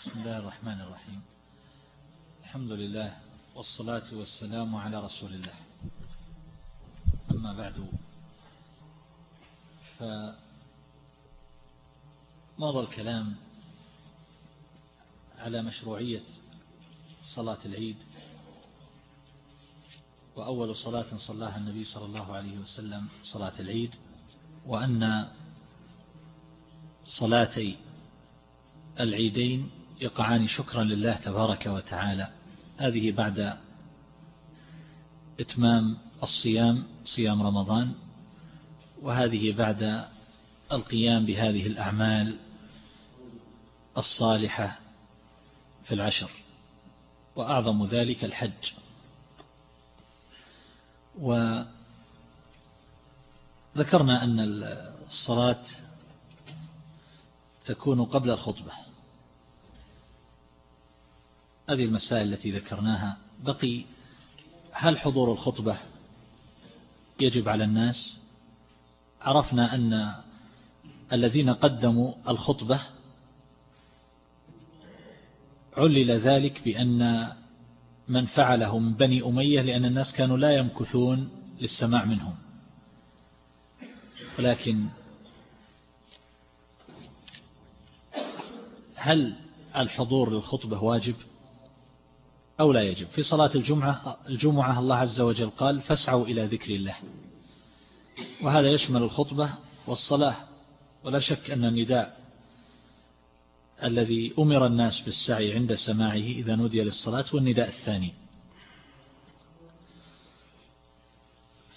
بسم الله الرحمن الرحيم. الحمد لله والصلاة والسلام على رسول الله. أما بعد فمضى الكلام على مشروعية صلاة العيد وأول صلاة صلاها النبي صلى الله عليه وسلم صلاة العيد وأن صلاتي العيدين يقعان شكرا لله تبارك وتعالى. هذه بعد إتمام الصيام صيام رمضان وهذه بعد القيام بهذه الأعمال الصالحة في العشر وأعظم ذلك الحج. وذكرنا أن الصلاة تكون قبل الخطبة. هذه المسائل التي ذكرناها. بقي هل حضور الخطبة يجب على الناس؟ عرفنا أن الذين قدموا الخطبة علل ذلك بأن من فعله من بني أمية لأن الناس كانوا لا يمكثون للسماع منهم. ولكن هل الحضور للخطبة واجب؟ أو لا يجب. في صلاة الجمعة الجمعة الله عز وجل قال فاسعوا إلى ذكر الله. وهذا يشمل الخطبة والصلاة. ولا شك أن النداء الذي أمر الناس بالسعي عند سماعه إذا نودي للصلاة والنداء الثاني.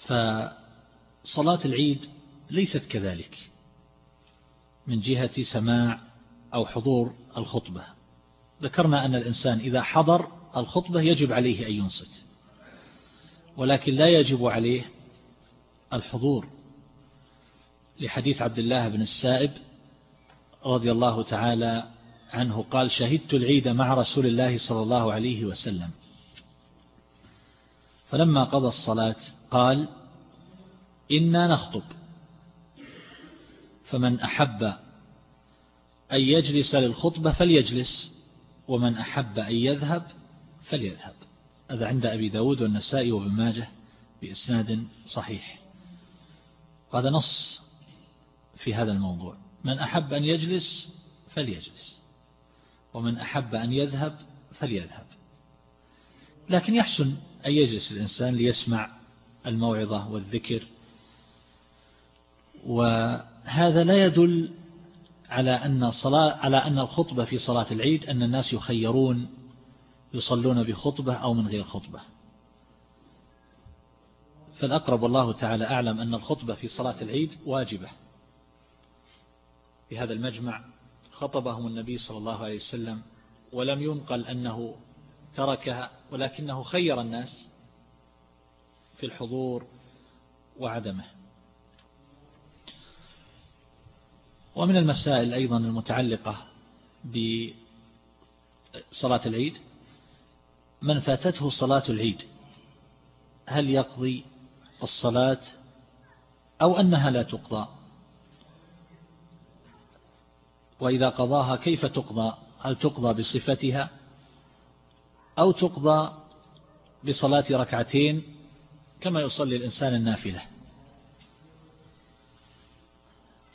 فصلاة العيد ليست كذلك من جهة سماع أو حضور الخطبة. ذكرنا أن الإنسان إذا حضر الخطبة يجب عليه أن ينصت ولكن لا يجب عليه الحضور لحديث عبد الله بن السائب رضي الله تعالى عنه قال شهدت العيد مع رسول الله صلى الله عليه وسلم. فلما قضى الصلاة قال إنا نخطب. فمن أحب أن يجلس للخطبة فليجلس ومن أحب أن يذهب فليذهب. هذا عند أبي داود والنسائي وابن ماجه بإسناد صحيح. وهذا نص في هذا الموضوع. من أحب أن يجلس فليجلس. ومن أحب أن يذهب فليذهب. لكن يحسن أن يجلس الإنسان ليسمع الموعظة والذكر. وهذا لا يدل على أن, صلاة على أن الخطبة في صلاة العيد أن الناس يخيرون يصلون بخطبة أو من غير خطبة. فالأقرب والله تعالى أعلم أن الخطبة في صلاة العيد واجبة. في هذا المجمع خطبهم النبي صلى الله عليه وسلم ولم ينقل أنه تركها ولكنه خير الناس في الحضور وعدمه. ومن المسائل أيضا المتعلقة بصلاة العيد من فاتته صلاة العيد. هل يقضي الصلاة أو أنها لا تقضى؟ وإذا قضاها كيف تقضى؟ هل تقضى بصفتها أو تقضى بصلاة ركعتين كما يصلي الإنسان النافلة؟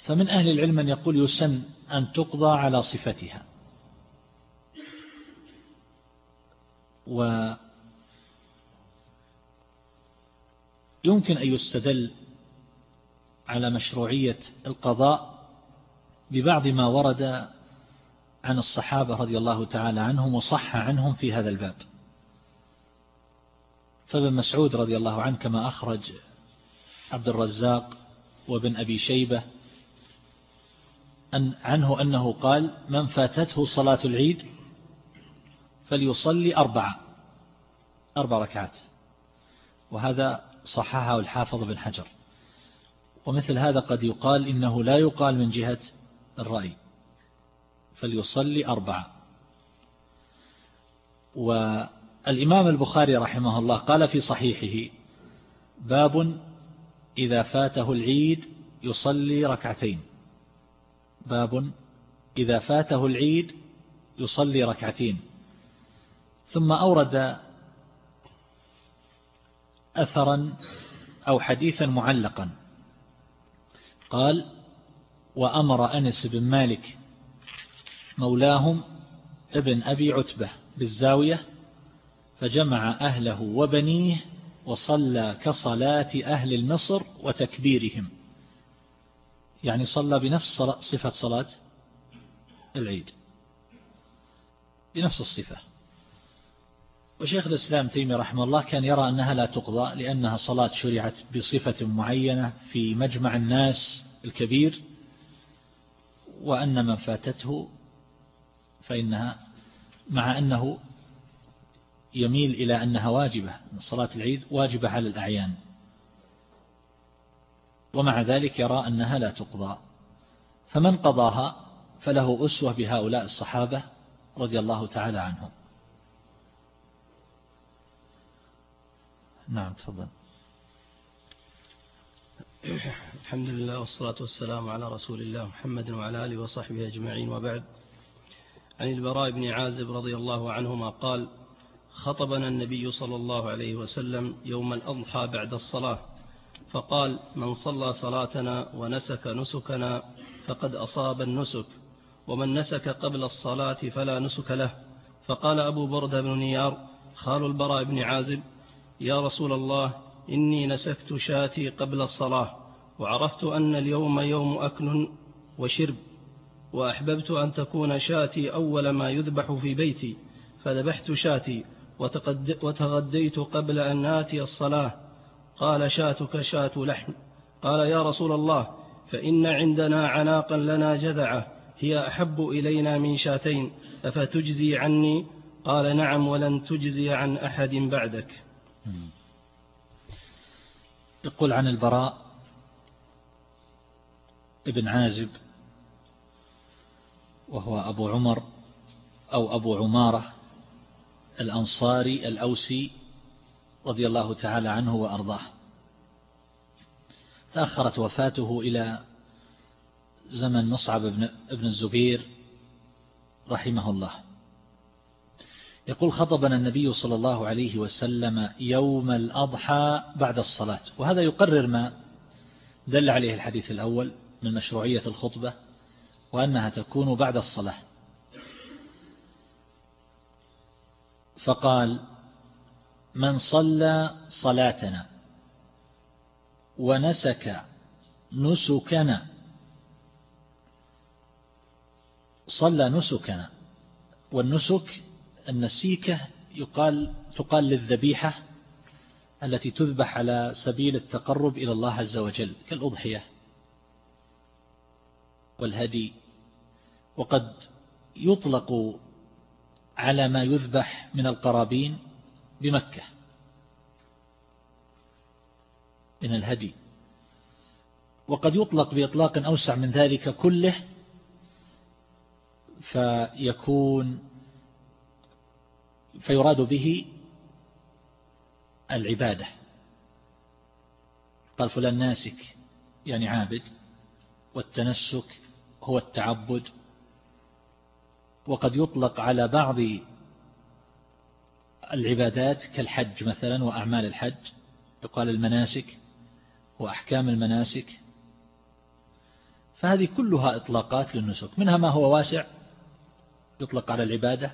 فمن أهل العلم من يقول يسن أن تقضى على صفتها. ويمكن أن يستدل على مشروعية القضاء ببعض ما ورد عن الصحابة رضي الله تعالى عنهم وصح عنهم في هذا الباب. فابن مسعود رضي الله عنه كما أخرج عبد الرزاق وابن أبي شيبة أن عنه أنه قال من فاتته صلاة العيد فليصلي أربعة. أربع ركعات. وهذا صححه الحافظ بن حجر. ومثل هذا قد يقال إنه لا يقال من جهة الرأي. فليصلي أربعة. والإمام البخاري رحمه الله قال في صحيحه باب إذا فاته العيد يصلي ركعتين. باب إذا فاته العيد يصلي ركعتين. ثم أورد أثرا أو حديثا معلقا. قال وأمر أنس بن مالك مولاهم ابن أبي عتبة بالزاوية فجمع أهله وبنيه وصلى كصلاة أهل المصر وتكبيرهم. يعني صلى بنفس صفة صلاة العيد. بنفس الصفة. وشيخ الإسلام تيمي رحمه الله كان يرى أنها لا تقضى لأنها صلاة شرعت بصفة معينة في مجمع الناس الكبير وأن من فاتته فإنها مع أنه يميل إلى أنها واجبة صلاة العيد واجبة على الأعيان. ومع ذلك يرى أنها لا تقضى. فمن قضاها فله أسوة بهؤلاء الصحابة رضي الله تعالى عنهم. نعم تفضل. الحمد لله والصلاة والسلام على رسول الله محمد وعلى آله وصحبه أجمعين. وبعد عن البراء بن عازب رضي الله عنهما قال خطبنا النبي صلى الله عليه وسلم يوم الأضحى بعد الصلاة فقال من صلى صلاتنا ونسك نسكنا فقد أصاب النسك ومن نسك قبل الصلاة فلا نسك له. فقال أبو بردة بن نيار خال البراء بن عازب يا رسول الله إني نسكت شاتي قبل الصلاة وعرفت أن اليوم يوم أكل وشرب وأحببت أن تكون شاتي أول ما يذبح في بيتي فذبحت شاتي وتغديت قبل أن آتي الصلاة. قال شاتك شات لحم. قال يا رسول الله فإن عندنا عناقا لنا جذعة هي أحب إلينا من شاتين أفتجزي عني؟ قال نعم ولن تجزي عن أحد بعدك. يقول عن البراء ابن عازب وهو أبو عمر أو أبو عمارة الأنصاري الأوسي رضي الله تعالى عنه وأرضاه. تأخرت وفاته إلى زمن مصعب بن الزبير رحمه الله. يقول خطبنا النبي صلى الله عليه وسلم يوم الأضحى بعد الصلاة. وهذا يقرر ما دل عليه الحديث الأول من مشروعية الخطبة وأنها تكون بعد الصلاة. فقال من صلى صلاتنا ونسك نسكنا صلى نسكنا والنسك النسيكة يقال تقال للذبيحة التي تذبح على سبيل التقرب إلى الله عز وجل كالأضحية والهدي. وقد يطلق على ما يذبح من القرابين بمكة من الهدي. وقد يطلق بإطلاق أوسع من ذلك كله فيكون فيراد به العبادة. قال فلان ناسك يعني عابد والتنسك هو التعبد. وقد يطلق على بعض العبادات كالحج مثلا وأعمال الحج. يقال المناسك وأحكام المناسك. فهذه كلها إطلاقات للنسك. منها ما هو واسع؟ يطلق على العبادة.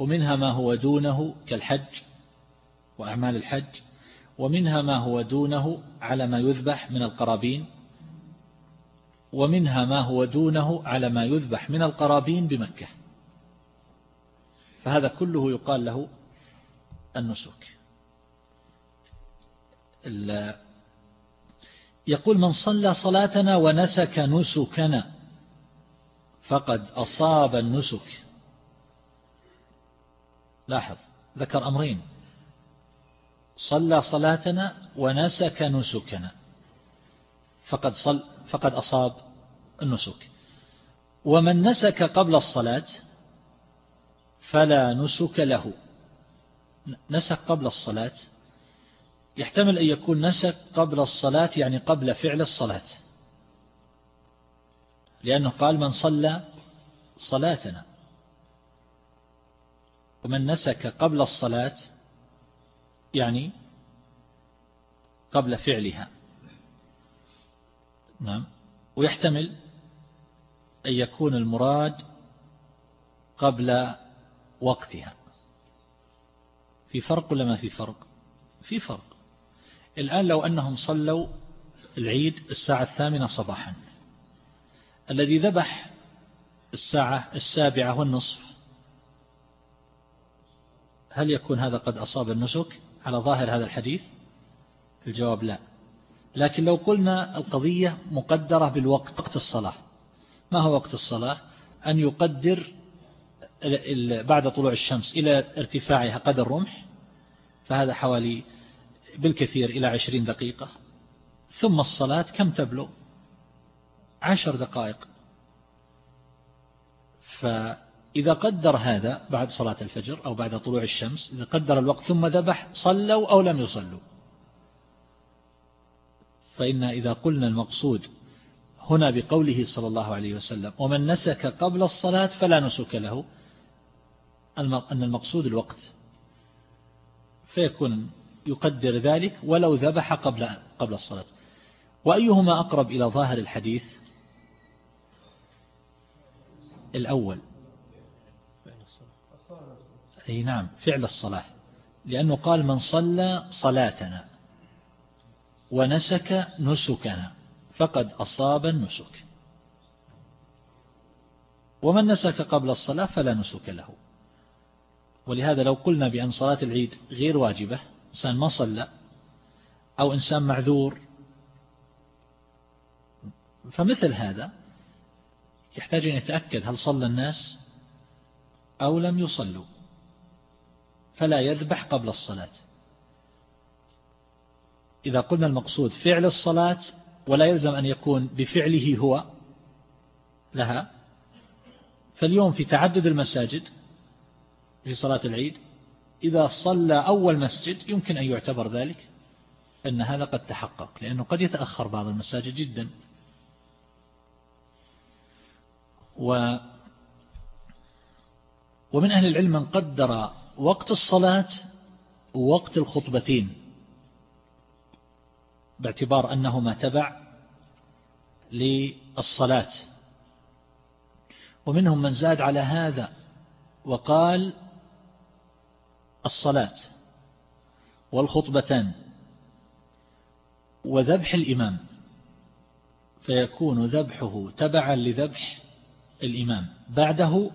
ومنها ما هو دونه كالحج وأعمال الحج ومنها ما هو دونه على ما يذبح من القرابين ومنها ما هو دونه على ما يذبح من القرابين بمكة. فهذا كله يقال له النسك. يقول من صلى صلاتنا ونسك نسكنا فقد أصاب النسك. لاحظ ذكر أمرين. صلى صلاتنا ونسك نسكنا. فقد, صل فقد أصاب النسك. ومن نسك قبل الصلاة فلا نسك له. نسك قبل الصلاة. يحتمل أن يكون نسك قبل الصلاة يعني قبل فعل الصلاة. لأنه قال من صلى صلاتنا. ومن نسك قبل الصلاة يعني قبل فعلها. نعم. ويحتمل أن يكون المراد قبل وقتها. في فرق ولا ما في فرق؟ في فرق. الآن لو أنهم صلوا العيد الساعة الثامنة صباحا الذي ذبح الساعة السابعة والنصف هل يكون هذا قد أصاب النسك على ظاهر هذا الحديث؟ الجواب لا. لكن لو قلنا القضية مقدرة بالوقت وقت الصلاة. ما هو وقت الصلاة؟ أن يقدر بعد طلوع الشمس إلى ارتفاعها قدر رمح فهذا حوالي بالكثير إلى عشرين دقيقة. ثم الصلاة كم تبلغ؟ عشر دقائق. فإذا قدر هذا بعد صلاة الفجر أو بعد طلوع الشمس إذا قدر الوقت ثم ذبح صلوا أو لم يصلوا. فإن إذا قلنا المقصود هنا بقوله صلى الله عليه وسلم ومن نسك قبل الصلاة فلا نسك له. أن المقصود الوقت. فيكون يقدر ذلك ولو ذبح قبل قبل الصلاة. وأيهما أقرب إلى ظاهر الحديث؟ الأول أي نعم فعل الصلاة. لأنه قال من صلى صلاتنا ونسك نسكنا فقد أصاب النسك. ومن نسك قبل الصلاة فلا نسك له. ولهذا لو قلنا بأن صلاة العيد غير واجبة إنسان ما صلى أو إنسان معذور فمثل هذا يحتاج أن يتأكد هل صلى الناس أو لم يصلوا. فلا يذبح قبل الصلاة. إذا قلنا المقصود فعل الصلاة ولا يلزم أن يكون بفعله هو لها. فاليوم في تعدد المساجد في صلاة العيد إذا صلى أول مسجد يمكن أن يعتبر ذلك أن هذا قد تحقق لأنه قد يتأخر بعض المساجد جدا. و ومن أهل العلم من قدر وقت الصلاة ووقت الخطبتين باعتبار أنهما تبع للصلاة. ومنهم من زاد على هذا وقال الصلاة والخطبتان وذبح الإمام فيكون ذبحه تبعا لذبح الإمام بعده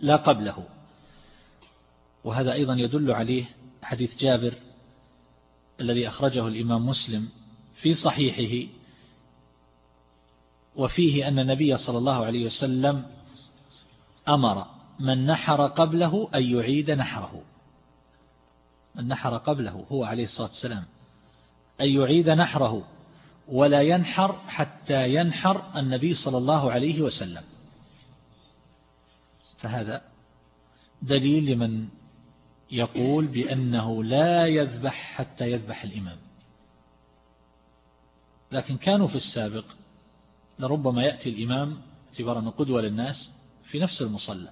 لا قبله. وهذا أيضا يدل عليه حديث جابر الذي أخرجه الإمام مسلم في صحيحه وفيه أن النبي صلى الله عليه وسلم أمر من نحر قبله أن يعيد نحره. من نحر قبله هو عليه الصلاة والسلام أن يعيد نحره ولا ينحر حتى ينحر النبي صلى الله عليه وسلم. فهذا دليل لمن يقول بأنه لا يذبح حتى يذبح الإمام. لكن كانوا في السابق لربما يأتي الإمام اعتبارا قدوة للناس في نفس المصلى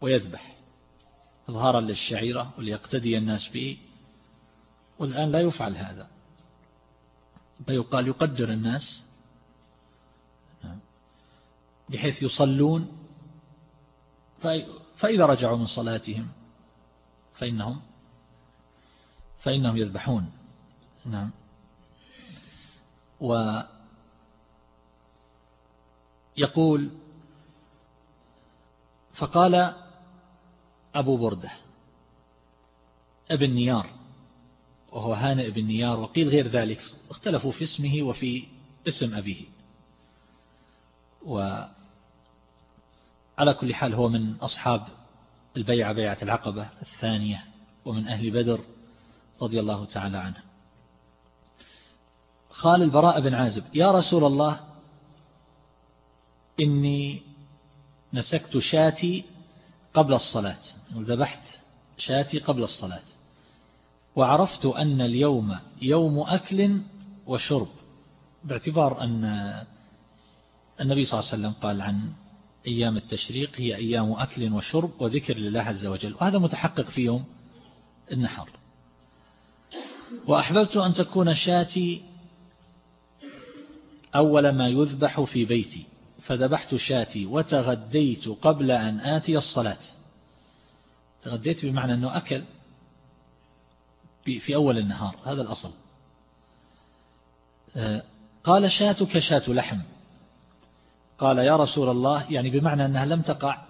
ويذبح. إظهارا للشعيرة وليقتدي الناس به. والآن لا يفعل هذا. فيقال يقدر الناس. بحيث يصلون. فإذا رجعوا من صلاتهم فإنهم فإنهم يذبحون. نعم. ويقول فقال أبو بردة ابن نيار وهو هانئ بن نيار وقيل غير ذلك اختلفوا في اسمه وفي اسم أبيه. وعلى كل حال هو من أصحاب البيعة بيعة العقبة الثانية ومن أهل بدر رضي الله تعالى عنه. قال البراء بن عازب يا رسول الله إني نسكت شاتي قبل الصلاة. وذبحت شاتي قبل الصلاة. وعرفت أن اليوم يوم أكل وشرب باعتبار أن النبي صلى الله عليه وسلم قال عن أيام التشريق هي أيام أكل وشرب وذكر لله عز وجل وهذا متحقق في يوم النحر. وأحببت أن تكون شاتي أول ما يذبح في بيتي فذبحت شاتي وتغديت قبل أن آتي الصلاة. تغديت بمعنى أنه أكل في أول النهار هذا الأصل. آه، قال شاتك شات لحم. قال يا رسول الله يعني بمعنى أنها لم تقع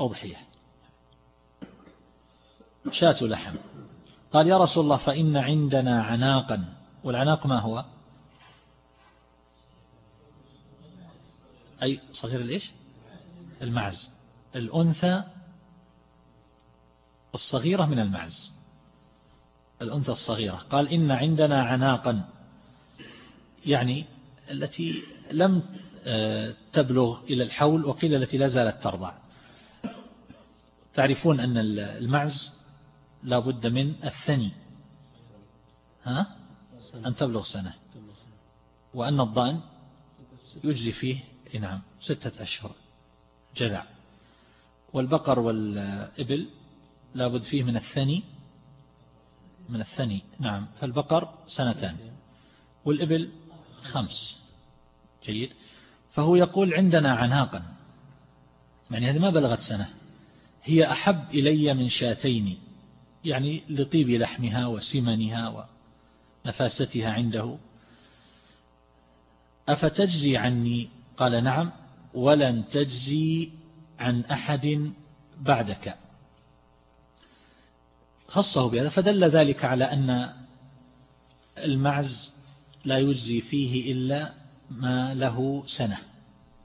أضحية. شات لحم. قال يا رسول الله فإن عندنا عناقا. والعناق ما هو؟ أي صغير الإيش؟ المعز. الأنثى الصغيرة من المعز. الأنثى الصغيرة. قال إن عندنا عناقا. يعني التي لم آه، تبلغ إلى الحول وقيل التي لا زالت ترضع. تعرفون أن المعز لا بد من الثني. ها؟ أن تبلغ سنة. وأن الضأن يجزي فيه نعم ستة أشهر. جذع والبقر والإبل لابد فيه من الثني. من الثني نعم. فالبقر سنتان. والإبل خمس. جيد فهو يقول عندنا عناقا. يعني هذه ما بلغت سنة. هي أحب إلي من شاتين يعني لطيب لحمها وسمنها ونفاستها عنده. أفتجزي عني؟ قال نعم. ولن تجزي عن أحد بعدك. خصه بهذا فدل ذلك على أن المعز لا يجزي فيه إلا ما له سنة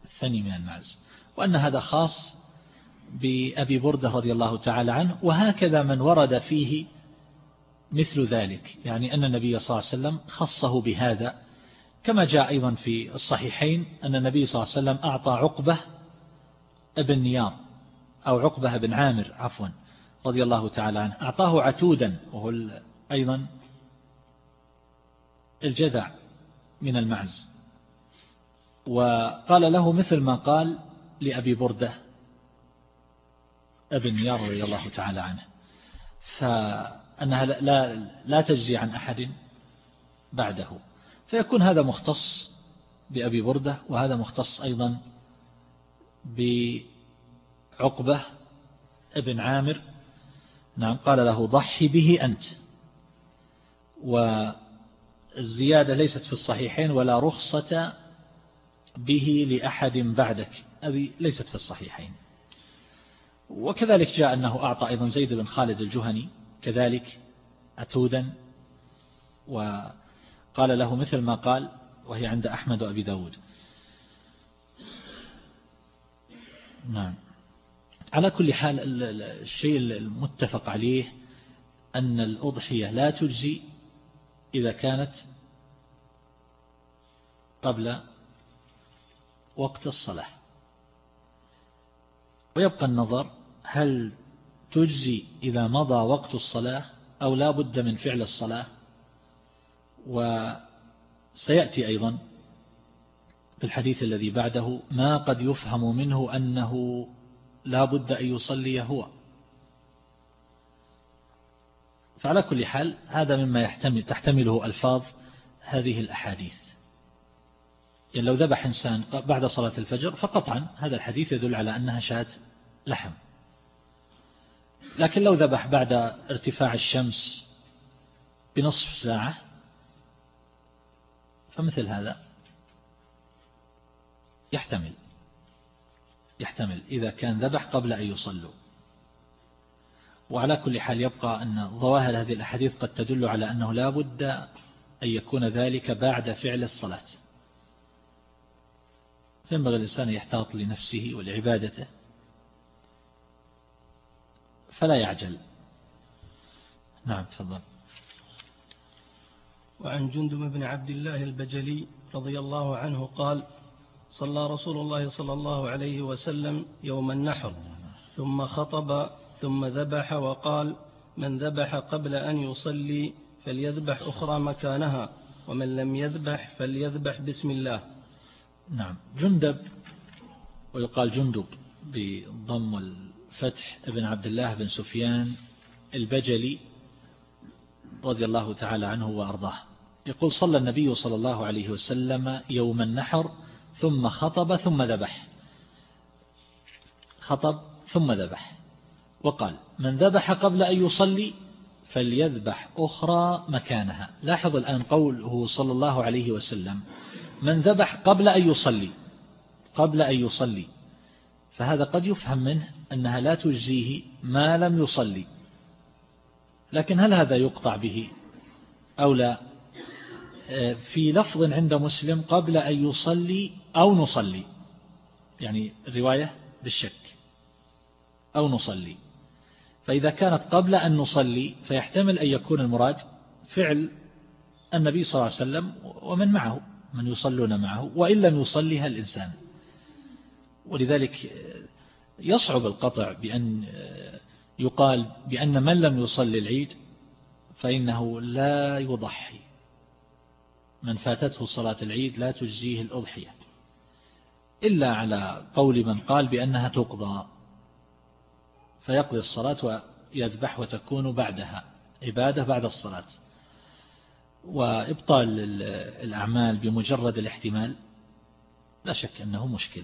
الثاني من المعز وأن هذا خاص بأبي بردة رضي الله تعالى عنه وهكذا من ورد فيه مثل ذلك. يعني أن النبي صلى الله عليه وسلم خصه بهذا. كما جاء أيضا في الصحيحين أن النبي صلى الله عليه وسلم أعطى عقبة ابن نيار أو عقبة بن عامر عفوا رضي الله تعالى عنه. أعطاه عتودا وهو أيضا الجذع من المعز. وقال له مثل ما قال لأبي بردة ابن نيار رضي الله تعالى عنه. فأنها لا, لا تجزي عن أحد بعده. فيكون هذا مختص بأبي بردة وهذا مختص أيضا بعقبة ابن عامر. نعم قال له ضحي به أنت. والزيادة ليست في الصحيحين ولا رخصة به لأحد بعدك. هذه ليست في الصحيحين. وكذلك جاء أنه أعطى أيضا زيد بن خالد الجهني كذلك أتودا وقال له مثل ما قال وهي عند أحمد وأبي داود. نعم. على كل حال الشيء المتفق عليه أن الأضحية لا تجزي إذا كانت قبل وقت الصلاة. ويبقى النظر هل تجزي إذا مضى وقت الصلاة أو لا بد من فعل الصلاة؟ وسيأتي أيضا في الحديث الذي بعده ما قد يفهم منه أنه لا بد أن يصلي هو. فعلى كل حال هذا مما يحتمل تحتمله ألفاظ هذه الأحاديث. يعني لو ذبح إنسان بعد صلاة الفجر فقطعا هذا الحديث يدل على أنها شاة لحم. لكن لو ذبح بعد ارتفاع الشمس بنصف ساعة فمثل هذا. يحتمل. يحتمل إذا كان ذبح قبل أن يصلوا. وعلى كل حال يبقى أن ظواهر هذه الأحاديث قد تدل على أنه لا بد أن يكون ذلك بعد فعل الصلاة. فينبغي الإنسان يحتاط لنفسه ولعبادته؟ فلا يعجل. نعم تفضل. وعن جندب بن عبد الله البجلي رضي الله عنه قال صلى رسول الله صلى الله عليه وسلم يوم النحر ثم خطب ثم ذبح وقال من ذبح قبل أن يصلي فليذبح أخرى مكانها ومن لم يذبح فليذبح بسم الله. نعم. جندب ويقال جندب بضم الفتح ابن عبد الله بن سفيان البجلي رضي الله تعالى عنه وأرضاه. يقول صلى النبي صلى الله عليه وسلم يوم النحر ثم خطب ثم ذبح. خطب ثم ذبح. وقال من ذبح قبل أن يصلي فليذبح أخرى مكانها. لاحظ الآن قوله صلى الله عليه وسلم من ذبح قبل أن يصلي قبل أن يصلي. فهذا قد يفهم منه أنها لا تجزيه ما لم يصلي. لكن هل هذا يقطع به أو لا؟ في لفظ عند مسلم قبل أن يصلي أو نصلي يعني الرواية بالشك أو نصلي. فإذا كانت قبل أن نصلي فيحتمل أن يكون المراد فعل النبي صلى الله عليه وسلم ومن معه. من يصلون معه وإن لم يصليها الإنسان. ولذلك يصعب القطع بأن يقال بأن من لم يصلي العيد فإنه لا يضحي. من فاتته صلاة العيد لا تجزيه الأضحية. إلا على قول من قال بأنها تقضى. فيقضي الصلاة ويذبح وتكون بعدها عبادة بعد الصلاة. وإبطال الأعمال بمجرد الاحتمال لا شك أنه مشكل.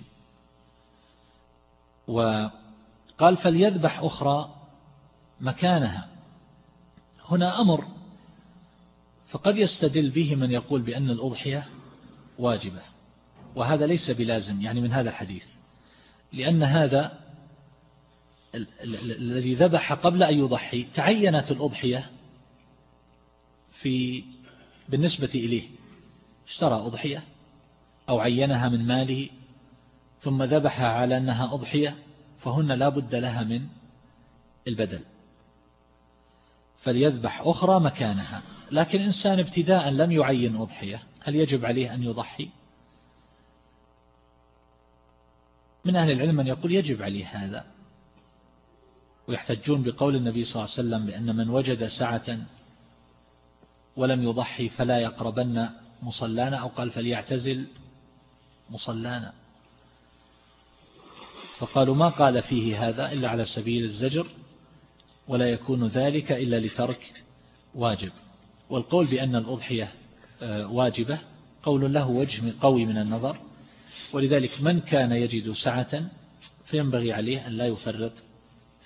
وقال فليذبح أخرى مكانها. هنا أمر فقد يستدل به من يقول بأن الأضحية واجبة وهذا ليس بلازم يعني من هذا الحديث لأن هذا الذي ذبح قبل أن يضحي تعينت الأضحية في بالنسبة إليه اشترى أضحية أو عينها من ماله ثم ذبحها على أنها أضحية فهن لا بد لها من البدل. فليذبح أخرى مكانها. لكن إنسان ابتداء لم يعين أضحية هل يجب عليه أن يضحي؟ من أهل العلم من يقول يجب عليه هذا. ويحتجون بقول النبي صلى الله عليه وسلم بأن من وجد سعة ولم يضحي فلا يقربن مصلانا أو قال فليعتزل مصلانا. فقالوا ما قال فيه هذا إلا على سبيل الزجر ولا يكون ذلك إلا لترك واجب. والقول بأن الأضحية آه، واجبة قول له وجه قوي من النظر. ولذلك من كان يجد سعة فينبغي عليه أن لا يفرط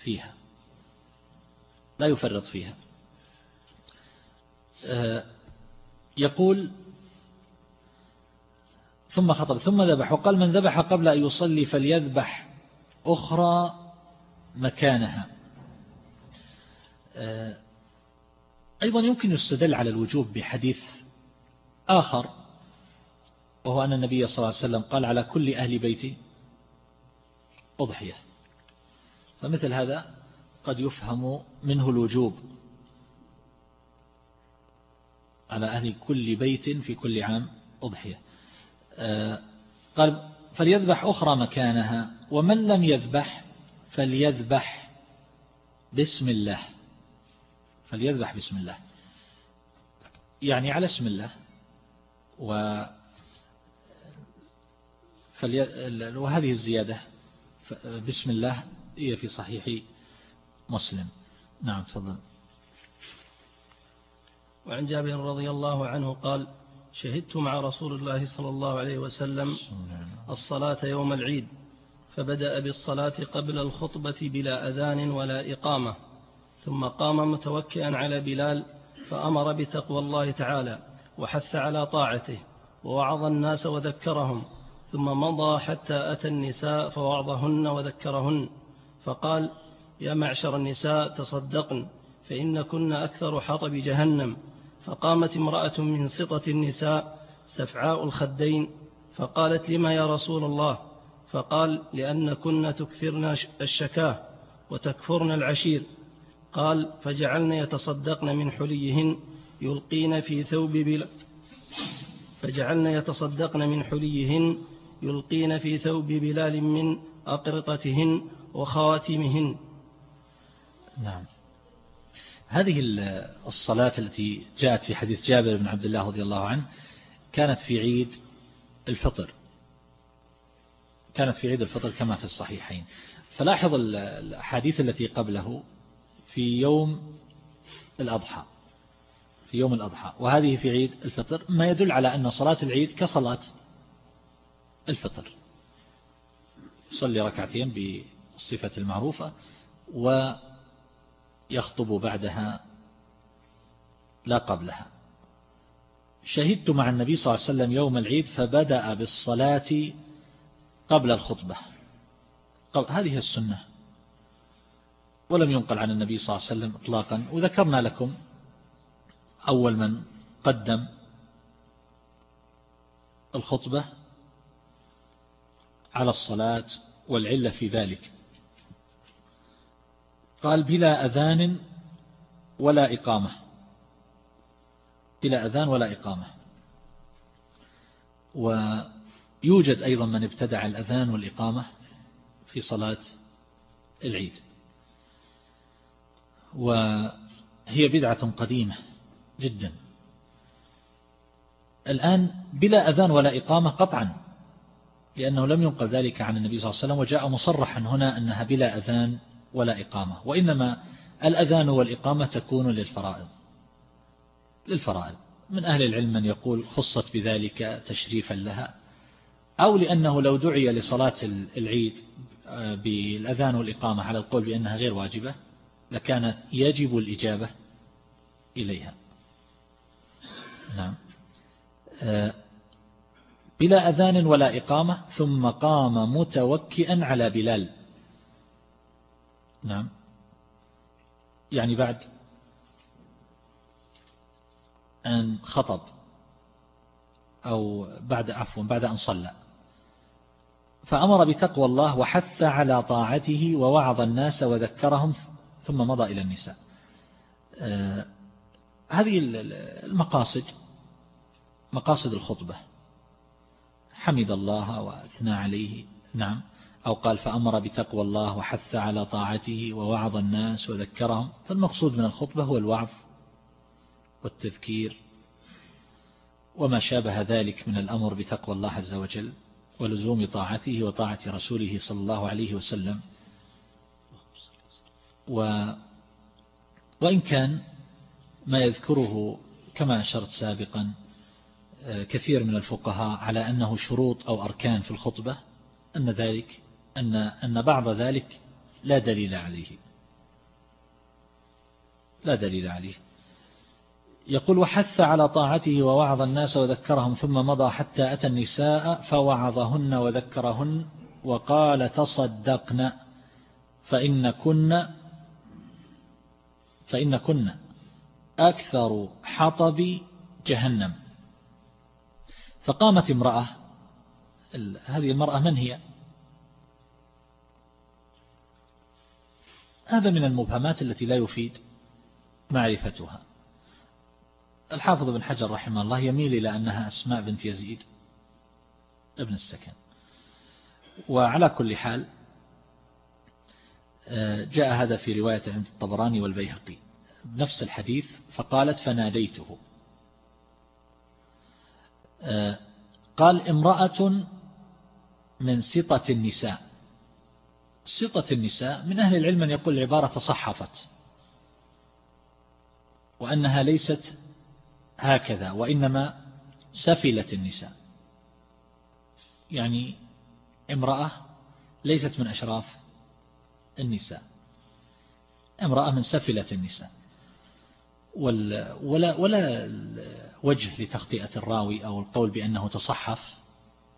فيها. لا يفرط فيها. يقول ثم خطب ثم ذبح وقال من ذبح قبل أن يصلي فليذبح أخرى مكانها. آه، أيضا يمكن يستدل على الوجوب بحديث آخر وهو أن النبي صلى الله عليه وسلم قال على كل أهل بيتي أضحية. فمثل هذا قد يفهم منه الوجوب. على أهل كل بيت في كل عام أضحية. آه، قال فليذبح أخرى مكانها ومن لم يذبح فليذبح بسم الله. فليذبح بسم الله. يعني على اسم الله. و وهذه الزيادة بسم الله هي في صحيح مسلم. نعم تفضل. وعن جابر رضي الله عنه قال شهدت مع رسول الله صلى الله عليه وسلم الصلاة يوم العيد فبدأ بالصلاة قبل الخطبة بلا أذان ولا إقامة ثم قام متوكئا على بلال فأمر بتقوى الله تعالى وحث على طاعته ووعظ الناس وذكرهم ثم مضى حتى أتى النساء فوعظهن وذكرهن فقال يا معشر النساء تصدقن فإن كن أكثر حطب جهنم فقامت امرأة من سطة النساء سفعاء الخدين فقالت لما يا رسول الله؟ فقال لأن كن تكثرن الشكاة وتكفرن العشير. قال فجعلن يتصدقن من حليهن يلقين في ثوب بلا فجعلن يتصدقن من حليهن يلقين في ثوب بلال من أقرطتهن وخواتمهن. نعم. هذه الصلاة التي جاءت في حديث جابر بن عبد الله رضي الله عنه كانت في عيد الفطر. كانت في عيد الفطر كما في الصحيحين. فلاحظ الأحاديث التي قبله في يوم الأضحى. في يوم الأضحى. وهذه في عيد الفطر. ما يدل على أن صلاة العيد كصلاة الفطر. يصلي ركعتين بالصفة المعروفة ويخطب بعدها لا قبلها. شهدت مع النبي صلى الله عليه وسلم يوم العيد فبدأ بالصلاة قبل الخطبة. هذه السنة. ولم ينقل عن النبي صلى الله عليه وسلم اطلاقا. وذكرنا لكم أول من قدم الخطبة على الصلاة والعلة في ذلك. قال بلا أذان ولا إقامة. بلا أذان ولا إقامة. ويوجد أيضا من ابتدع الأذان والإقامة في صلاة العيد. وهي بدعة قديمة جدا. الآن بلا أذان ولا إقامة قطعا لأنه لم ينقل ذلك عن النبي صلى الله عليه وسلم وجاء مصرحا هنا أنها بلا أذان ولا إقامة وإنما الأذان والإقامة تكون للفرائض. للفرائض. من أهل العلم من يقول خصت بذلك تشريفا لها أو لأنه لو دعي لصلاة العيد آه، بالأذان والإقامة على القول بأنها غير واجبة لكان يجب الإجابة إليها. نعم. آه، بلا أذان ولا إقامة ثم قام متوكئا على بلال. نعم. يعني بعد أن خطب أو بعد عفوا بعد أن صلى فأمر بتقوى الله وحث على طاعته ووعظ الناس وذكرهم ثم مضى إلى النساء. آه، هذه المقاصد مقاصد الخطبة. حمد الله وأثنى عليه. نعم. أو قال فأمر بتقوى الله وحث على طاعته ووعظ الناس وذكرهم فالمقصود من الخطبة هو الوعظ والتذكير وما شابه ذلك من الأمر بتقوى الله عز وجل ولزوم طاعته وطاعة رسوله صلى الله عليه وسلم. و وإن كان ما يذكره كما أشرت سابقا كثير من الفقهاء على أنه شروط أو أركان في الخطبة أن ذلك أن أن بعض ذلك لا دليل عليه. لا دليل عليه. يقول وحث على طاعته ووعظ الناس وذكرهم ثم مضى حتى أتى النساء فوعظهن وذكرهن وقال تصدقن فإن كن فإن كن أكثر حطب جهنم. فقامت امرأة هذه المرأة من هي؟ هذا من المبهمات التي لا يفيد معرفتها. الحافظ بن حجر رحمه الله يميل إلى أنها أسماء بنت يزيد ابن السكن. وعلى كل حال آه، جاء هذا في رواية عند الطبراني والبيهقي بنفس الحديث فقالت فناديته. آه، قال امرأة من سطة النساء. سطة النساء من أهل العلم من يقول العبارة تصحفت. وأنها ليست هكذا وإنما سفلت النساء. يعني امرأة ليست من أشراف النساء. امرأة من سفلة النساء. ولا, ولا وجه لتخطئة الراوي أو القول بأنه تصحف.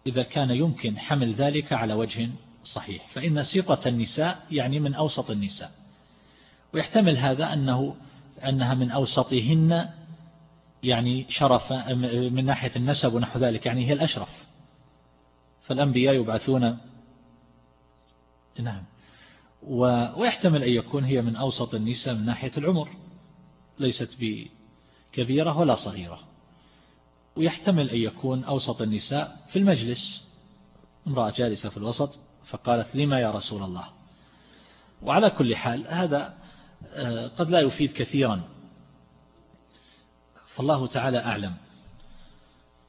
إذا كان يمكن حمل ذلك على وجه صحيح. فإن سيطة النساء يعني من أوسط النساء. ويحتمل هذا أنه أنها من أوسطهن يعني شرف من ناحية النسب ونحو ذلك يعني هي الأشرف. فالأنبياء يبعثون. نعم. ويحتمل أن يكون هي من أوسط النساء من ناحية العمر. ليست بكبيرة ولا صغيرة. ويحتمل أن يكون أوسط النساء في المجلس. امرأة جالسة في الوسط. فقالت لما يا رسول الله؟ وعلى كل حال هذا آه، قد لا يفيد كثيرا. فالله تعالى أعلم.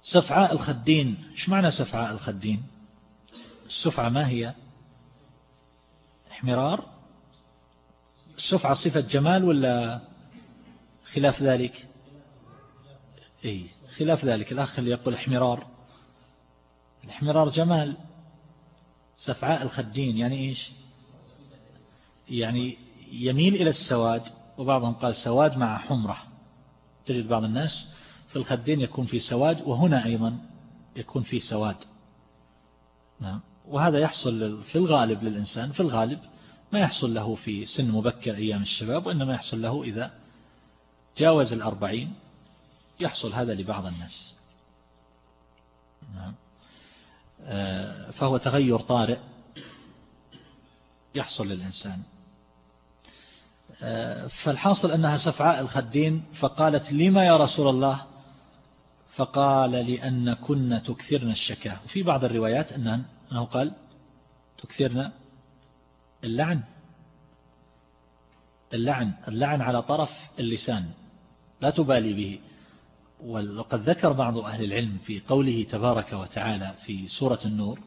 سفعاء الخدين إيش معنى سفعاء الخدين؟ السفعة ما هي؟ احمرار؟ السفعة صفة جمال ولا خلاف ذلك؟ إي خلاف ذلك. الأخ اللي يقول احمرار. الاحمرار جمال. سفعاء الخدين يعني إيش؟ يعني يميل إلى السواد وبعضهم قال سواد مع حمرة. تجد بعض الناس في الخدين يكون في سواد وهنا أيضا يكون في سواد. نعم. وهذا يحصل في الغالب للإنسان في الغالب ما يحصل له في سن مبكر أيام الشباب وإنما يحصل له إذا جاوز الأربعين يحصل هذا لبعض الناس. نعم. فهو تغير طارئ يحصل للإنسان. آه، فالحاصل أنها سفعاء الخدين فقالت لما يا رسول الله؟ فقال لأن كنا تكثرن الشكاة. وفي بعض الروايات أنه قال تكثرن اللعن. اللعن اللعن على طرف اللسان لا تبالي به. وقد ذكر بعض أهل العلم في قوله تبارك وتعالى في سورة النور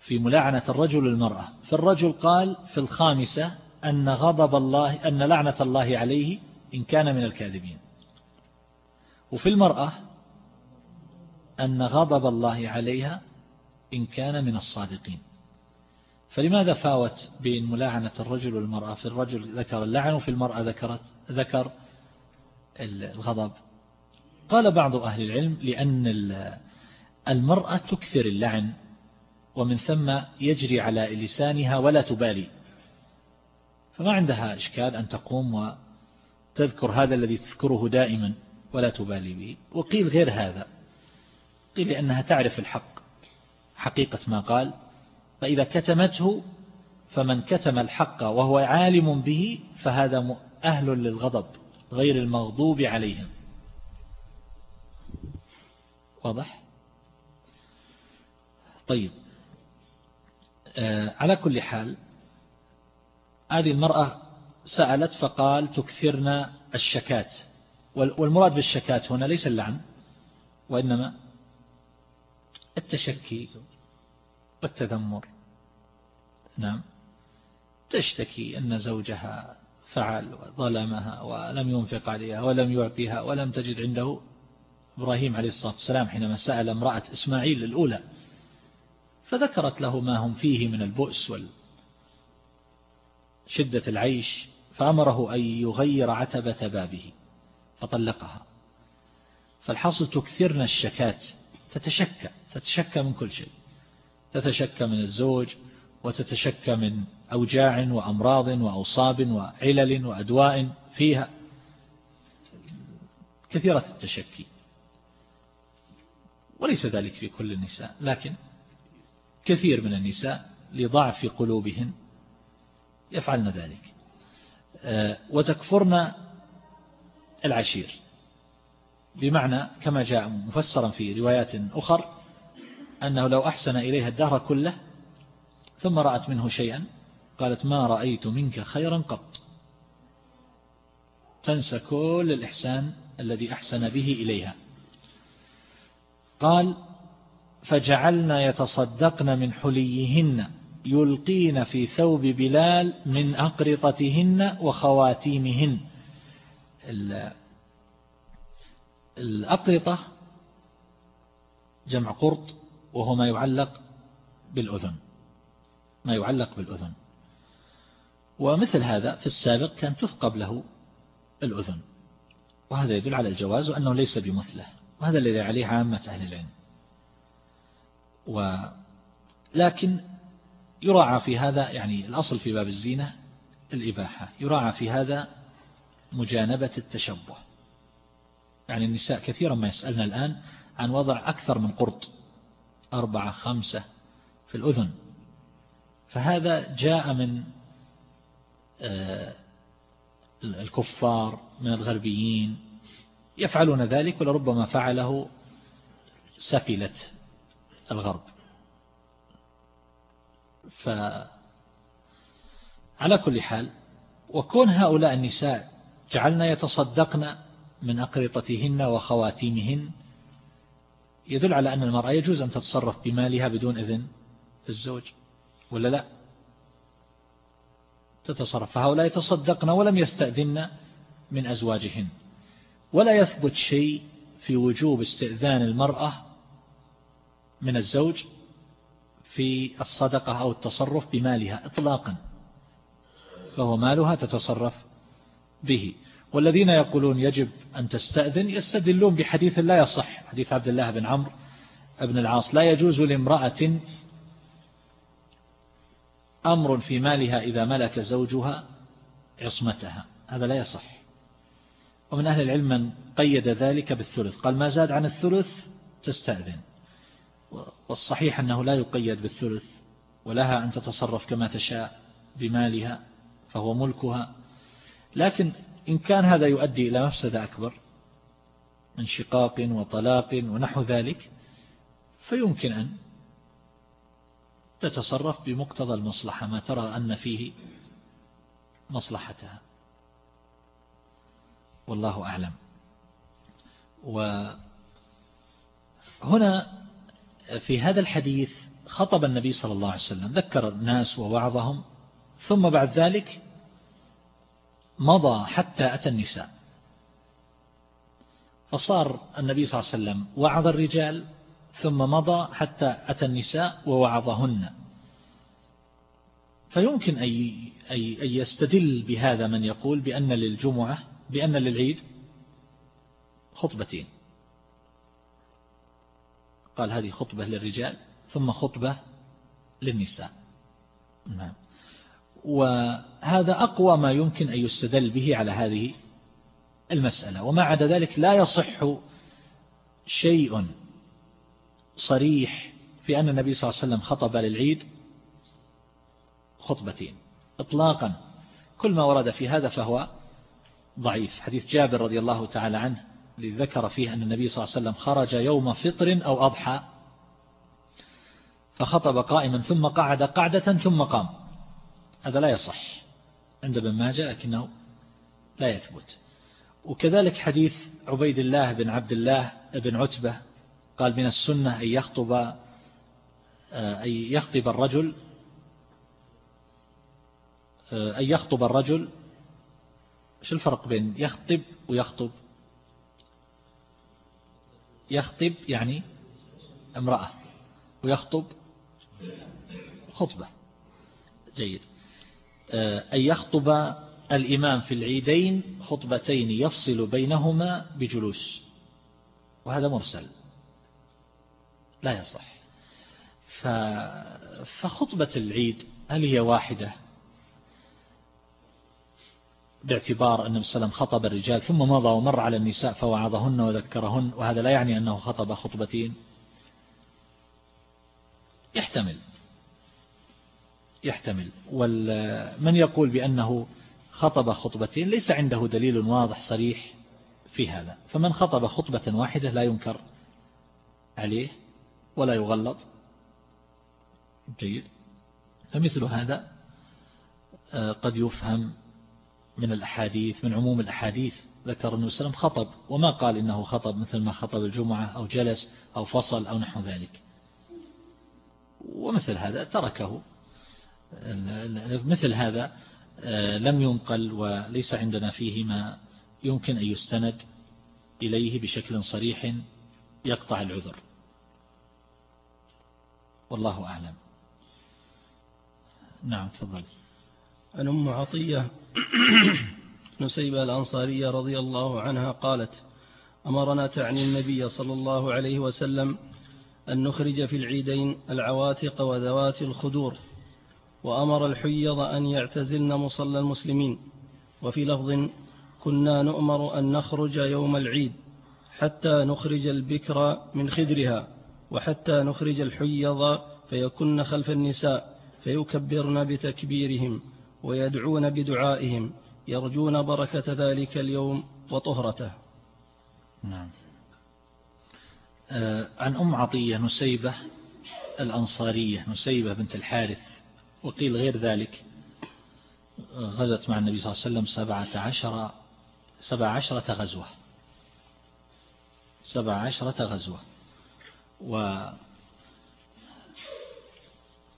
في ملاعنة الرجل المرأة فالرجل قال في الخامسة أن غضب الله أن لعنة الله عليه إن كان من الكاذبين. وفي المرأة أن غضب الله عليها إن كان من الصادقين. فلماذا فاوت بين ملاعنة الرجل والمرأة؟ في الرجل ذكر اللعن وفي المرأة ذكرت ذكر الغضب. قال بعض أهل العلم لأن المرأة تكثر اللعن ومن ثم يجري على لسانها ولا تبالي. فما عندها إشكال أن تقوم وتذكر هذا الذي تذكره دائما ولا تبالي به. وقيل غير هذا. قيل لأنها تعرف الحق حقيقة ما قال. فإذا كتمته فمن كتم الحق وهو عالم به فهذا أهل للغضب غير المغضوب عليهم. واضح؟ طيب. آه على كل حال هذه المرأة سألت فقال تكثرنا الشكات والمراد بالشكات هنا ليس اللعن وإنما التشكي والتذمر. نعم. تشتكي أن زوجها فعل وظلمها ولم ينفق عليها ولم يعطيها ولم تجد عنده إبراهيم عليه الصلاة والسلام حينما سأل امرأة إسماعيل الأولى فذكرت له ما هم فيه من البؤس وشدة العيش فأمره أن يغير عتبة بابه فطلقها. فالحاصل تكثرن الشكات تتشكى تتشكى من كل شيء. تتشكى من الزوج وتتشكى من أوجاع وأمراض وأوصاب وعلل وأدواء فيها. كثيرة التشكي. وليس ذلك في كل النساء لكن كثير من النساء لضعف قلوبهن يفعلن ذلك. آه، وتكفرن العشير. بمعنى كما جاء مفسرا في روايات أخر أنه لو أحسن إليها الدهر كله ثم رأت منه شيئا قالت ما رأيت منك خيرا قط. تنسى كل الإحسان الذي أحسن به إليها. قال فجعلنا يتصدقن من حليهن يلقين في ثوب بلال من أقرطتهن وخواتيمهن. الأقرطة جمع قرط وهو ما يعلق بالأذن ما يعلق بالأذن. ومثل هذا في السابق كان تثقب له الأذن. وهذا يدل على الجواز وأنه ليس بمثله. وهذا الذي عليه عامة أهل العلم. و لكن يراعى في هذا يعني الأصل في باب الزينة الإباحة يراعى في هذا مجانبة التشبه. يعني النساء كثيرا ما يسألنا الآن عن وضع أكثر من قرط أربعة خمسة في الأذن. فهذا جاء من آه، الكفار من الغربيين يفعلون ذلك ولربما فعله سفلة الغرب. فعلى كل حال وكون هؤلاء النساء جعلنا يتصدقن من أقرطتهن وخواتيمهن يدل على أن المرأة يجوز أن تتصرف بمالها بدون إذن للزوج ولا لا؟ تتصرف. فهؤلاء يتصدقن ولم يستأذن من أزواجهن. ولا يثبت شيء في وجوب استئذان المرأة من الزوج في الصدقة أو التصرف بمالها إطلاقا فهو مالها تتصرف به. والذين يقولون يجب أن تستأذن يستدلون بحديث لا يصح حديث عبد الله بن عمرو بن العاص. لا يجوز لامرأة أمر في مالها إذا ملك زوجها عصمتها هذا لا يصح. ومن أهل العلم من قيد ذلك بالثلث. قال ما زاد عن الثلث تستأذن. والصحيح أنه لا يقيد بالثلث ولها أن تتصرف كما تشاء بمالها فهو ملكها. لكن إن كان هذا يؤدي إلى مفسدة أكبر من شقاق وطلاق ونحو ذلك فيمكن أن تتصرف بمقتضى المصلحة ما ترى أن فيه مصلحتها. والله أعلم. وهنا في هذا الحديث خطب النبي صلى الله عليه وسلم ذكر الناس ووعظهم ثم بعد ذلك مضى حتى أتى النساء. فصار النبي صلى الله عليه وسلم وعظ الرجال ثم مضى حتى أتى النساء ووعظهن. فيمكن أن يستدل بهذا من يقول بأن للجمعة بأن للعيد خطبتين. قال هذه خطبة للرجال ثم خطبة للنساء. نعم. وهذا أقوى ما يمكن أن يستدل به على هذه المسألة. وما عدا ذلك لا يصح شيء صريح في أن النبي صلى الله عليه وسلم خطب للعيد خطبتين إطلاقا. كل ما ورد في هذا فهو ضعيف. حديث جابر رضي الله تعالى عنه ذكر فيه أن النبي صلى الله عليه وسلم خرج يوم فطر أو أضحى فخطب قائما ثم قعد قعدة ثم قام. هذا لا يصح. عند ابن ماجه لكنه لا يثبت. وكذلك حديث عبيد الله بن عبد الله بن عتبة قال من السنة أن يخطب أن يخطب الرجل أن يخطب الرجل شو الفرق بين يخطب ويخطب؟ يخطب يعني امرأة ويخطب خطبة. جيد. أن يخطب الإمام في العيدين خطبتين يفصل بينهما بجلوس وهذا مرسل. لا يصح. فخطبة العيد هل هي واحدة؟ باعتبار أن السلام خطب الرجال ثم مضى ومر على النساء فوعظهن وذكرهن وهذا لا يعني أنه خطب خطبتين. يحتمل يحتمل. ومن يقول بأنه خطب خطبتين ليس عنده دليل واضح صريح في هذا. فمن خطب خطبة واحدة لا ينكر عليه ولا يغلط. جيد. فمثل هذا آه، قد يفهم من الأحاديث من عموم الأحاديث. ذكر النبي صلى خطب وما قال إنه خطب مثل ما خطب الجمعة أو جلس أو فصل أو نحو ذلك. ومثل هذا تركه. مثل هذا آه، لم ينقل وليس عندنا فيه ما يمكن أن يستند إليه بشكل صريح يقطع العذر. والله أعلم. نعم تفضل. عن أم عطية نسيبة الأنصارية رضي الله عنها قالت أمرنا تعني النبي صلى الله عليه وسلم أن نخرج في العيدين العواتق وذوات الخدور وأمر الحيض أن يعتزلن مصلى المسلمين وفي لفظ كنا نؤمر أن نخرج يوم العيد حتى نخرج البكر من خدرها وحتى نخرج الحيض فيكن خلف النساء فيكبرن بتكبيرهم. ويدعون بدعائهم يرجون بركة ذلك اليوم وطهرته. نعم. آه، عن أم عطية نسيبة الأنصارية نسيبة بنت الحارث وقيل غير ذلك. غزت مع النبي صلى الله عليه وسلم سبعة عشر سبع عشرة غزوة. سبع عشرة غزوة. و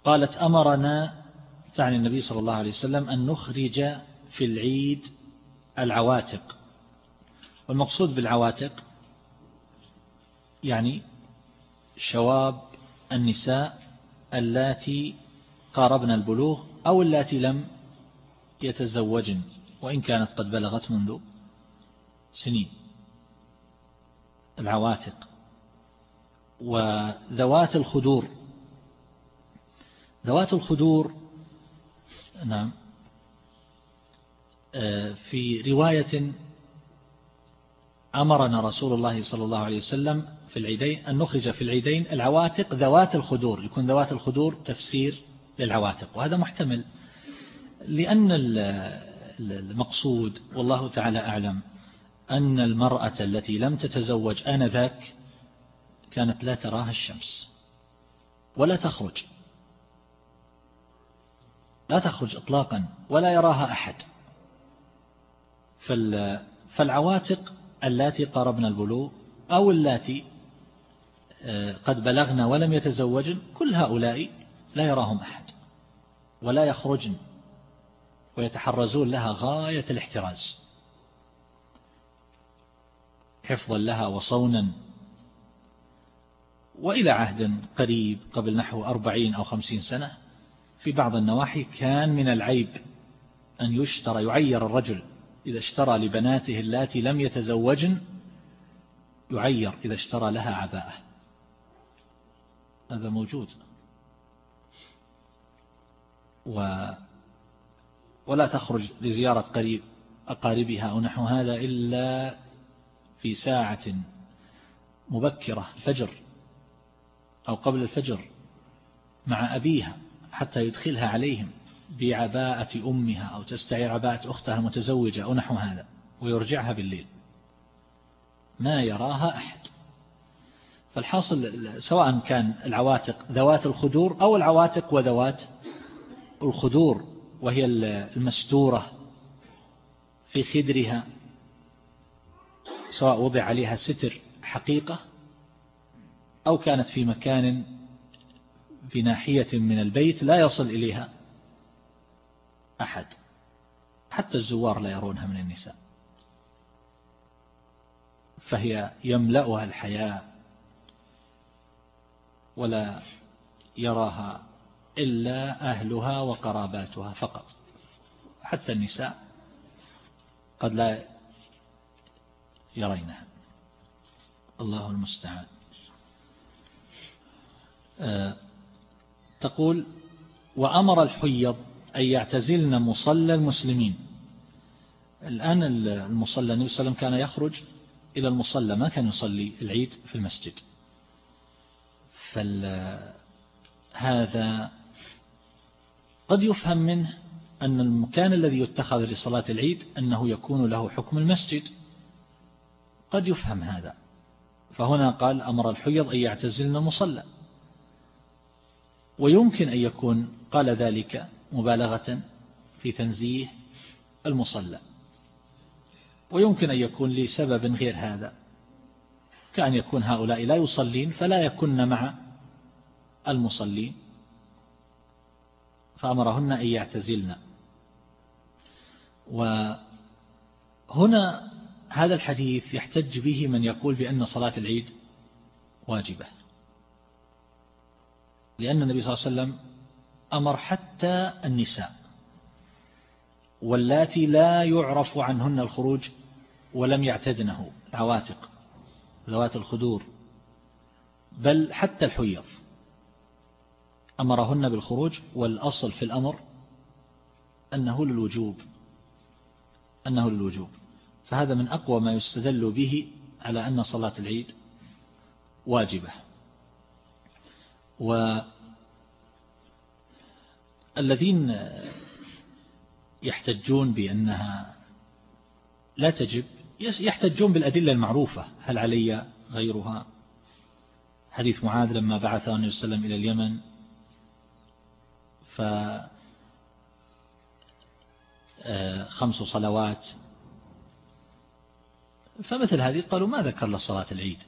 قالت أمرنا تعني النبي صلى الله عليه وسلم أن نخرج في العيد العواتق. والمقصود بالعواتق يعني شواب النساء اللاتي قاربن البلوغ أو اللاتي لم يتزوجن وإن كانت قد بلغت منذ سنين. العواتق وذوات الخدور. ذوات الخدور نعم. آه، في رواية أمرنا رسول الله صلى الله عليه وسلم في العيدين أن نخرج في العيدين العواتق ذوات الخدور يكون ذوات الخدور تفسير للعواتق وهذا محتمل لأن المقصود والله تعالى أعلم أن المرأة التي لم تتزوج آنذاك كانت لا تراها الشمس ولا تخرج. لا تخرج إطلاقا ولا يراها أحد. فالعواتق اللاتي قربن البلوغ أو اللاتي آه، قد بلغن ولم يتزوجن كل هؤلاء لا يراهم أحد ولا يخرجن ويتحرزون لها غاية الاحتراز. حفظا لها وصونا. وإلى عهد قريب قبل نحو أربعين أو خمسين سنة في بعض النواحي كان من العيب أن يشترى يعير الرجل إذا اشترى لبناته اللاتي لم يتزوجن يعير إذا اشترى لها عباءة. هذا موجود. و ولا تخرج لزيارة قريب أقاربها أو نحو هذا إلا في ساعة مبكرة الفجر أو قبل الفجر مع أبيها. حتى يدخلها عليهم بعباءة أمها أو تستعير عباءة أختها المتزوجة أو نحو هذا ويرجعها بالليل. ما يراها أحد. فالحاصل سواء كان العواتق ذوات الخدور أو العواتق وذوات الخدور وهي المستورة في خدرها سواء وضع عليها ستر حقيقة أو كانت في مكان في ناحية من البيت لا يصل إليها أحد. حتى الزوار لا يرونها من النساء. فهي يملأها الحياء ولا يراها إلا أهلها وقراباتها فقط. حتى النساء قد لا يرينها. الله المستعان. آه، تقول وأمر الحيض أن يعتزلن مصلى المسلمين. الآن المصلى النبي صلى الله عليه وسلم كان يخرج إلى المصلى ما كان يصلي؟ العيد في المسجد. فهذا قد يفهم منه أن المكان الذي يتخذ لصلاة العيد أنه يكون له حكم المسجد. قد يفهم هذا. فهنا قال أمر الحيض أن يعتزلن مصلى. ويمكن أن يكون قال ذلك مبالغة في تنزيه المصلى. ويمكن أن يكون لسبب غير هذا كأن يكون هؤلاء لا يصلين فلا يكن مع المصلين فأمرهن أن يعتزلن. وهنا هذا الحديث يحتج به من يقول بأن صلاة العيد واجبة. لأن النبي صلى الله عليه وسلم أمر حتى النساء واللاتي لا يعرف عنهن الخروج ولم يعتدنه العواتق ذوات الخدور بل حتى الحيض. أمرهن بالخروج والأصل في الأمر أنه للوجوب أنه للوجوب. فهذا من أقوى ما يستدل به على أن صلاة العيد واجبة. والذين يحتجون بأنها لا تجب يحتجون بالأدلة المعروفة هل علي غيرها؟ حديث معاذ لما بعثه النبي صلى الله عليه وسلم إلى اليمن. ف آه، خمس صلوات. فمثل هذه قالوا ما ذكر لصلاة العيد.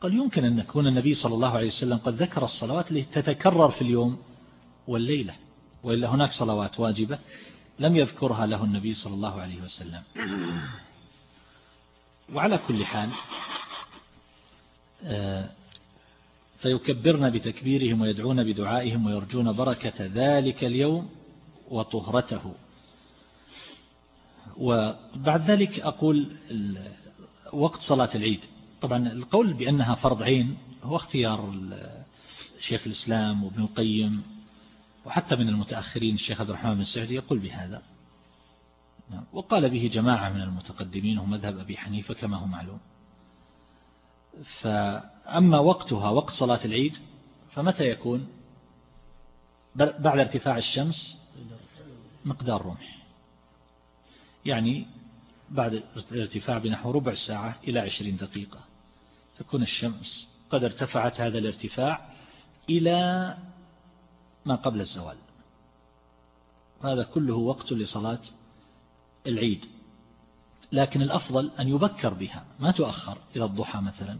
قال يمكن أن يكون النبي صلى الله عليه وسلم قد ذكر الصلوات التي تتكرر في اليوم والليلة. وإلا هناك صلوات واجبة لم يذكرها له النبي صلى الله عليه وسلم. وعلى كل حال آه، فيكبرن بتكبيرهم ويدعون بدعائهم ويرجون بركة ذلك اليوم وطهرته. وبعد ذلك أقول وقت صلاة العيد. طبعا القول بأنها فرض عين هو اختيار شيخ الإسلام وابن القيم وحتى من المتأخرين الشيخ عبد الرحمن بن سعدي يقول بهذا. نعم. وقال به جماعة من المتقدمين هم مذهب أبي حنيفة كما هو معلوم. فأما وقتها وقت صلاة العيد فمتى يكون؟ بعد ارتفاع الشمس مقدار رمح. يعني بعد الارتفاع بنحو ربع ساعة إلى عشرين دقيقة. تكون الشمس قد ارتفعت هذا الارتفاع إلى ما قبل الزوال. هذا كله وقت لصلاة العيد. لكن الأفضل أن يبكر بها ما تؤخر إلى الضحى مثلا.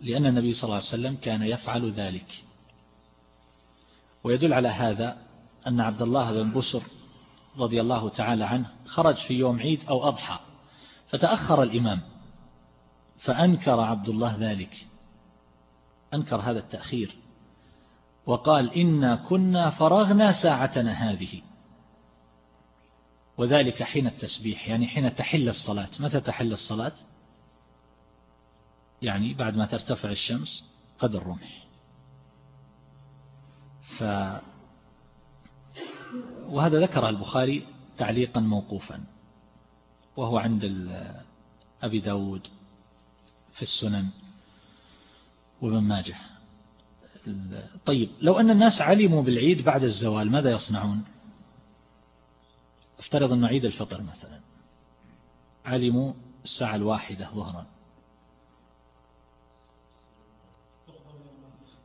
لأن النبي صلى الله عليه وسلم كان يفعل ذلك. ويدل على هذا أن عبد الله بن بسر رضي الله تعالى عنه خرج في يوم عيد أو أضحى. فتأخر الإمام فأنكر عبد الله ذلك. أنكر هذا التأخير. وقال إنا كنا فرغنا ساعتنا هذه. وذلك حين التسبيح يعني حين تحل الصلاة. متى تحل الصلاة؟ يعني بعد ما ترتفع الشمس قد الرمح. ف وهذا ذكر البخاري تعليقا موقوفا وهو عند أبي داود في السنن وابن ماجه. طيب لو أن الناس علموا بالعيد بعد الزوال ماذا يصنعون؟ افترض أن عيد الفطر مثلا. علموا الساعة الواحدة ظهرا.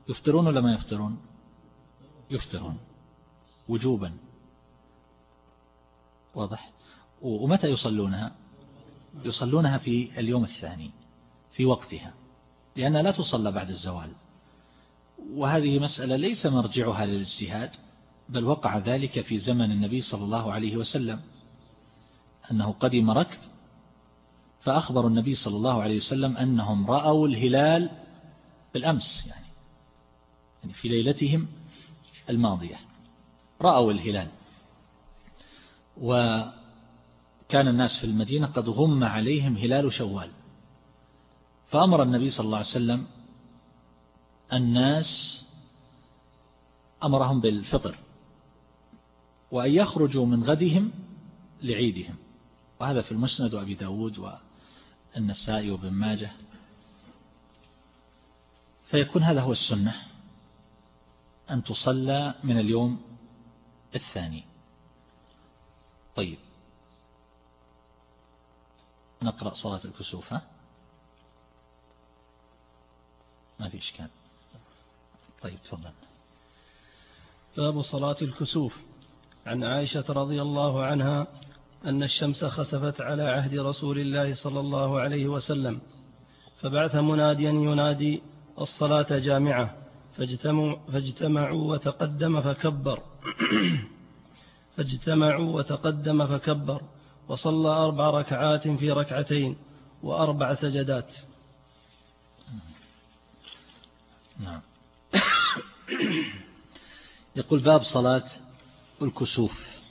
يفطرون ولا ما يفطرون؟ يفطرون. وجوبا. واضح؟ ومتى يصلونها؟ يصلونها في اليوم الثاني في وقتها. لأنها لا تصلى بعد الزوال. وهذه مسألة ليس مرجعها للاجتهاد بل وقع ذلك في زمن النبي صلى الله عليه وسلم أنه قدم ركب فأخبر النبي صلى الله عليه وسلم أنهم رأوا الهلال بالأمس يعني, يعني في ليلتهم الماضية رأوا الهلال. وكان الناس في المدينة قد غم عليهم هلال شوال فأمر النبي صلى الله عليه وسلم الناس أمرهم بالفطر وأن يخرجوا من غدهم لعيدهم وهذا في المسند وأبي داود والنسائي وابن ماجه. فيكون هذا هو السنة أن تصلى من اليوم الثاني. طيب. نقرأ صلاة الكسوف ها؟ ما في إشكال. طيب تفضل. باب صلاة الكسوف. عن عائشة رضي الله عنها أن الشمس خسفت على عهد رسول الله صلى الله عليه وسلم فبعث مناديا ينادي الصلاة جامعة فاجتمعوا, فاجتمعوا وتقدم فكبر. فاجتمعوا وتقدم فكبر وصلى أربع ركعات في ركعتين وأربع سجدات. نعم. يقول باب صلاة الكسوف.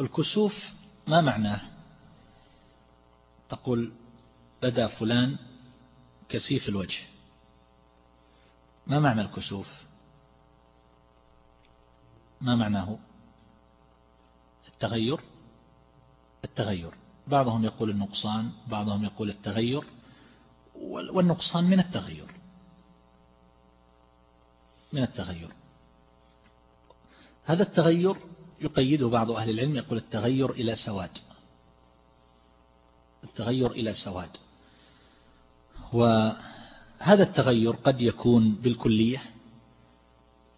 الكسوف ما معناه؟ تقول بدا فلان كسيف الوجه. ما معنى الكسوف؟ ما معناه؟ التغير؟ التغير. بعضهم يقول النقصان بعضهم يقول التغير والنقصان من التغير. من التغير. هذا التغير يقيده بعض أهل العلم يقول التغير إلى سواد. التغير إلى سواد. وهذا التغير قد يكون بالكلية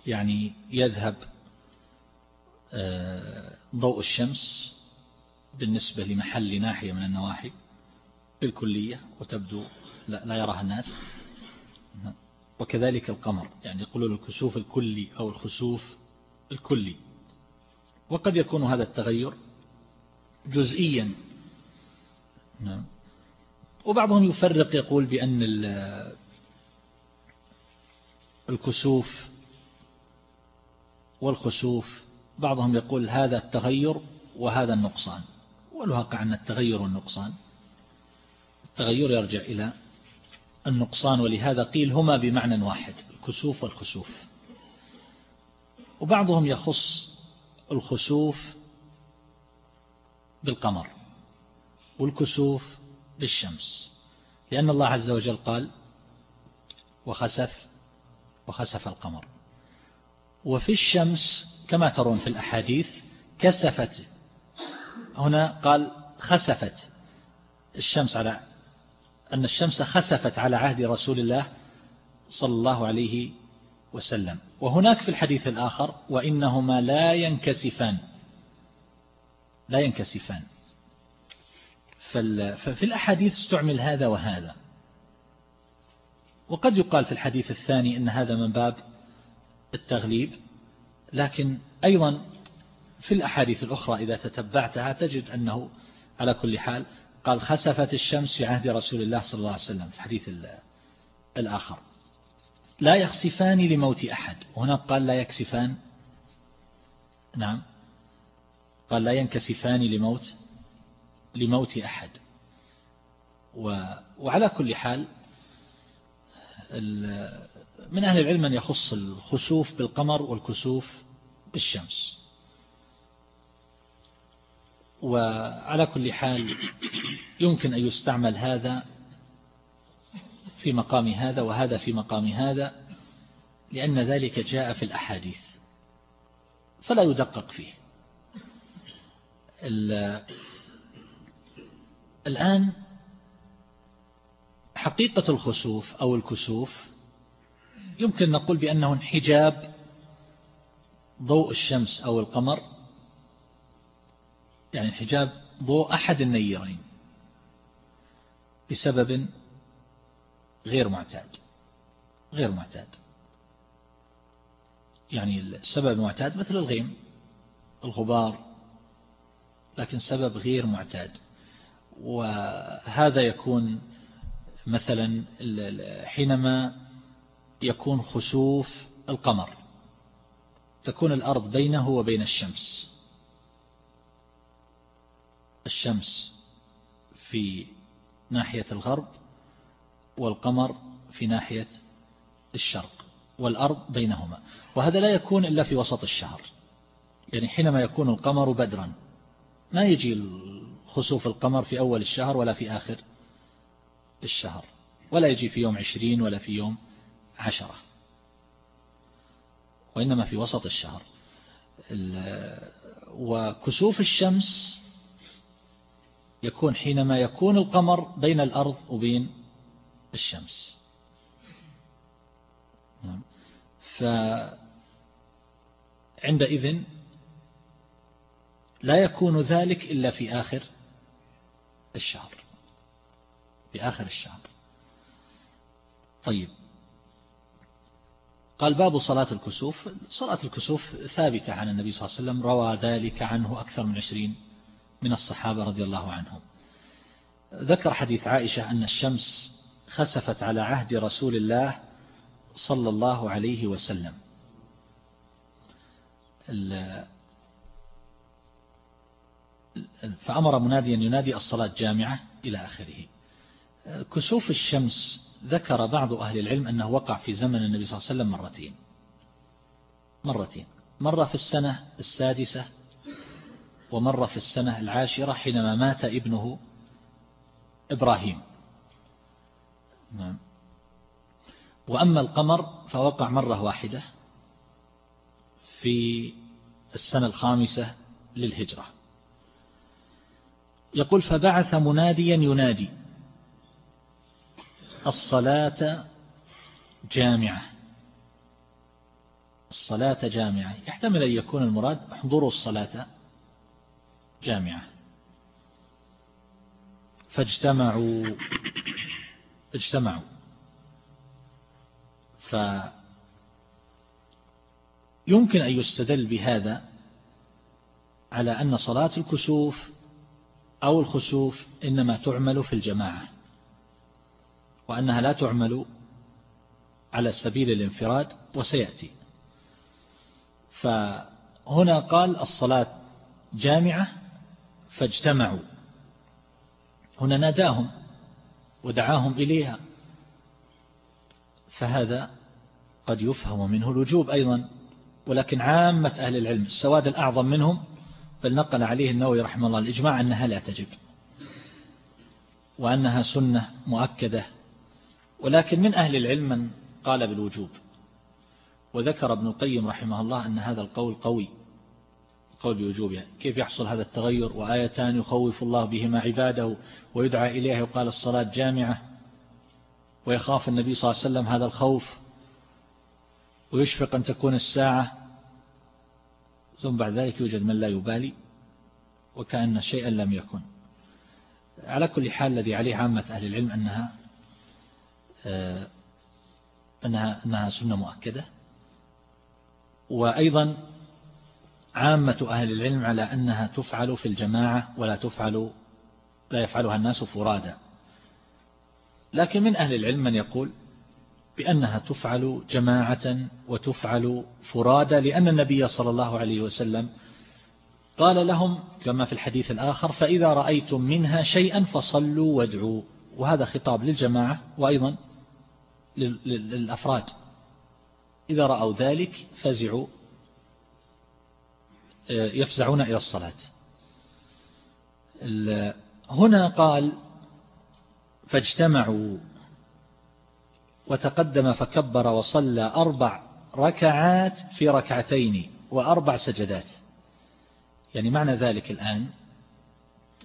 يعني يذهب آه، ضوء الشمس بالنسبة لمحل ناحية من النواحي بالكلية وتبدو لا, لا يراها الناس. وكذلك القمر يعني يقولون الكسوف الكلي أو الخسوف الكلي. وقد يكون هذا التغير جزئيا. نعم. وبعضهم يفرق يقول بأن الكسوف والخسوف بعضهم يقول هذا التغير وهذا النقصان. والواقع أن التغير والنقصان التغير يرجع إلى النقصان ولهذا قيل هما بمعنى واحد الكسوف والخسوف. وبعضهم يخص الخسوف بالقمر والكسوف بالشمس لأن الله عز وجل قال وخسف وخسف القمر. وفي الشمس كما ترون في الأحاديث كسفت هنا قال خسفت الشمس على أن الشمس خسفت على عهد رسول الله صلى الله عليه وسلم. وهناك في الحديث الآخر وإنهما لا ينكسفان. لا ينكسفان. ففي الأحاديث استعمل هذا وهذا. وقد يقال في الحديث الثاني أن هذا من باب التغليب. لكن أيضا في الأحاديث الأخرى إذا تتبعتها تجد أنه على كل حال قال خسفت الشمس في عهد رسول الله صلى الله عليه وسلم في الحديث الآخر. لا يخسفان لموت أحد. وهناك قال لا يكسفان. نعم. قال لا ينكسفان لموت لموت أحد. وعلى كل حال من أهل العلم من يخص الخسوف بالقمر والكسوف بالشمس. وعلى كل حال يمكن أن يستعمل هذا في مقام هذا وهذا في مقام هذا لأن ذلك جاء في الأحاديث فلا يدقق فيه. الآن حقيقة الخسوف أو الكسوف يمكن نقول بأنه انحجاب ضوء الشمس أو القمر يعني انحجاب ضوء أحد النيرين بسبب غير معتاد غير معتاد. يعني السبب المعتاد مثل الغيم الغبار لكن سبب غير معتاد. وهذا يكون مثلا حينما يكون خسوف القمر تكون الأرض بينه وبين الشمس. الشمس في ناحية الغرب والقمر في ناحية الشرق والأرض بينهما وهذا لا يكون إلا في وسط الشهر. يعني حينما يكون القمر بدرا ما يجي خسوف القمر في أول الشهر ولا في آخر الشهر ولا يجي في يوم عشرين ولا في يوم عشرة وإنما في وسط الشهر. وكسوف الشمس يكون حينما يكون القمر بين الأرض وبين الشمس. نعم. فعندئذ لا يكون ذلك إلا في آخر الشهر. في آخر الشهر. طيب. قال باب صلاة الكسوف. صلاة الكسوف ثابتة عن النبي صلى الله عليه وسلم روى ذلك عنه أكثر من عشرين من الصحابة رضي الله عنهم. ذكر حديث عائشة أن الشمس خسفت على عهد رسول الله صلى الله عليه وسلم. فأمر مناديا ينادي الصلاة جامعة إلى آخره. كسوف الشمس ذكر بعض أهل العلم أنه وقع في زمن النبي صلى الله عليه وسلم مرتين. مرتين. مرة في السنة السادسة ومرة في السنة العاشرة حينما مات ابنه إبراهيم. نعم. وأما القمر فوقع مرة واحدة في السنة الخامسة للهجرة. يقول فبعث مناديا ينادي الصلاة جامعة. الصلاة جامعة. يحتمل أن يكون المراد حضور الصلاة. جامعة. فاجتمعوا اجتمعوا. يمكن أن يستدل بهذا على أن صلاة الكسوف أو الخسوف إنما تعمل في الجماعة وأنها لا تعمل على سبيل الانفراد وسيأتي. فهنا قال الصلاة جامعة فاجتمعوا. هنا ناداهم ودعاهم إليها. فهذا قد يفهم منه الوجوب أيضا ولكن عامة أهل العلم السواد الأعظم منهم بل نقل عليه النووي رحمه الله الإجماع أنها لا تجب وأنها سنة مؤكدة. ولكن من أهل العلم من قال بالوجوب وذكر ابن القيم رحمه الله أن هذا القول قوي. قول بوجوبها كيف يحصل هذا التغير؟ وآيتان يخوف الله بهما عباده ويدعى إليه وقال الصلاة جامعة. ويخاف النبي صلى الله عليه وسلم هذا الخوف. ويشفق أن تكون الساعة. ثم بعد ذلك يوجد من لا يبالي. وكأن شيئا لم يكن. على كل حال الذي عليه عامة أهل العلم أنها آه، أنها, أنها سنة مؤكدة. وأيضا عامة أهل العلم على أنها تفعل في الجماعة ولا تفعل لا يفعلها الناس فرادا. لكن من أهل العلم من يقول بأنها تفعل جماعة وتفعل فرادا لأن النبي صلى الله عليه وسلم قال لهم كما في الحديث الآخر فإذا رأيتم منها شيئا فصلوا وادعوا. وهذا خطاب للجماعة وأيضا للأفراد. إذا رأوا ذلك فزعوا يفزعون إلى الصلاة. هنا قال فاجتمعوا وتقدم فكبر وصلى أربع ركعات في ركعتين وأربع سجدات. يعني معنى ذلك الآن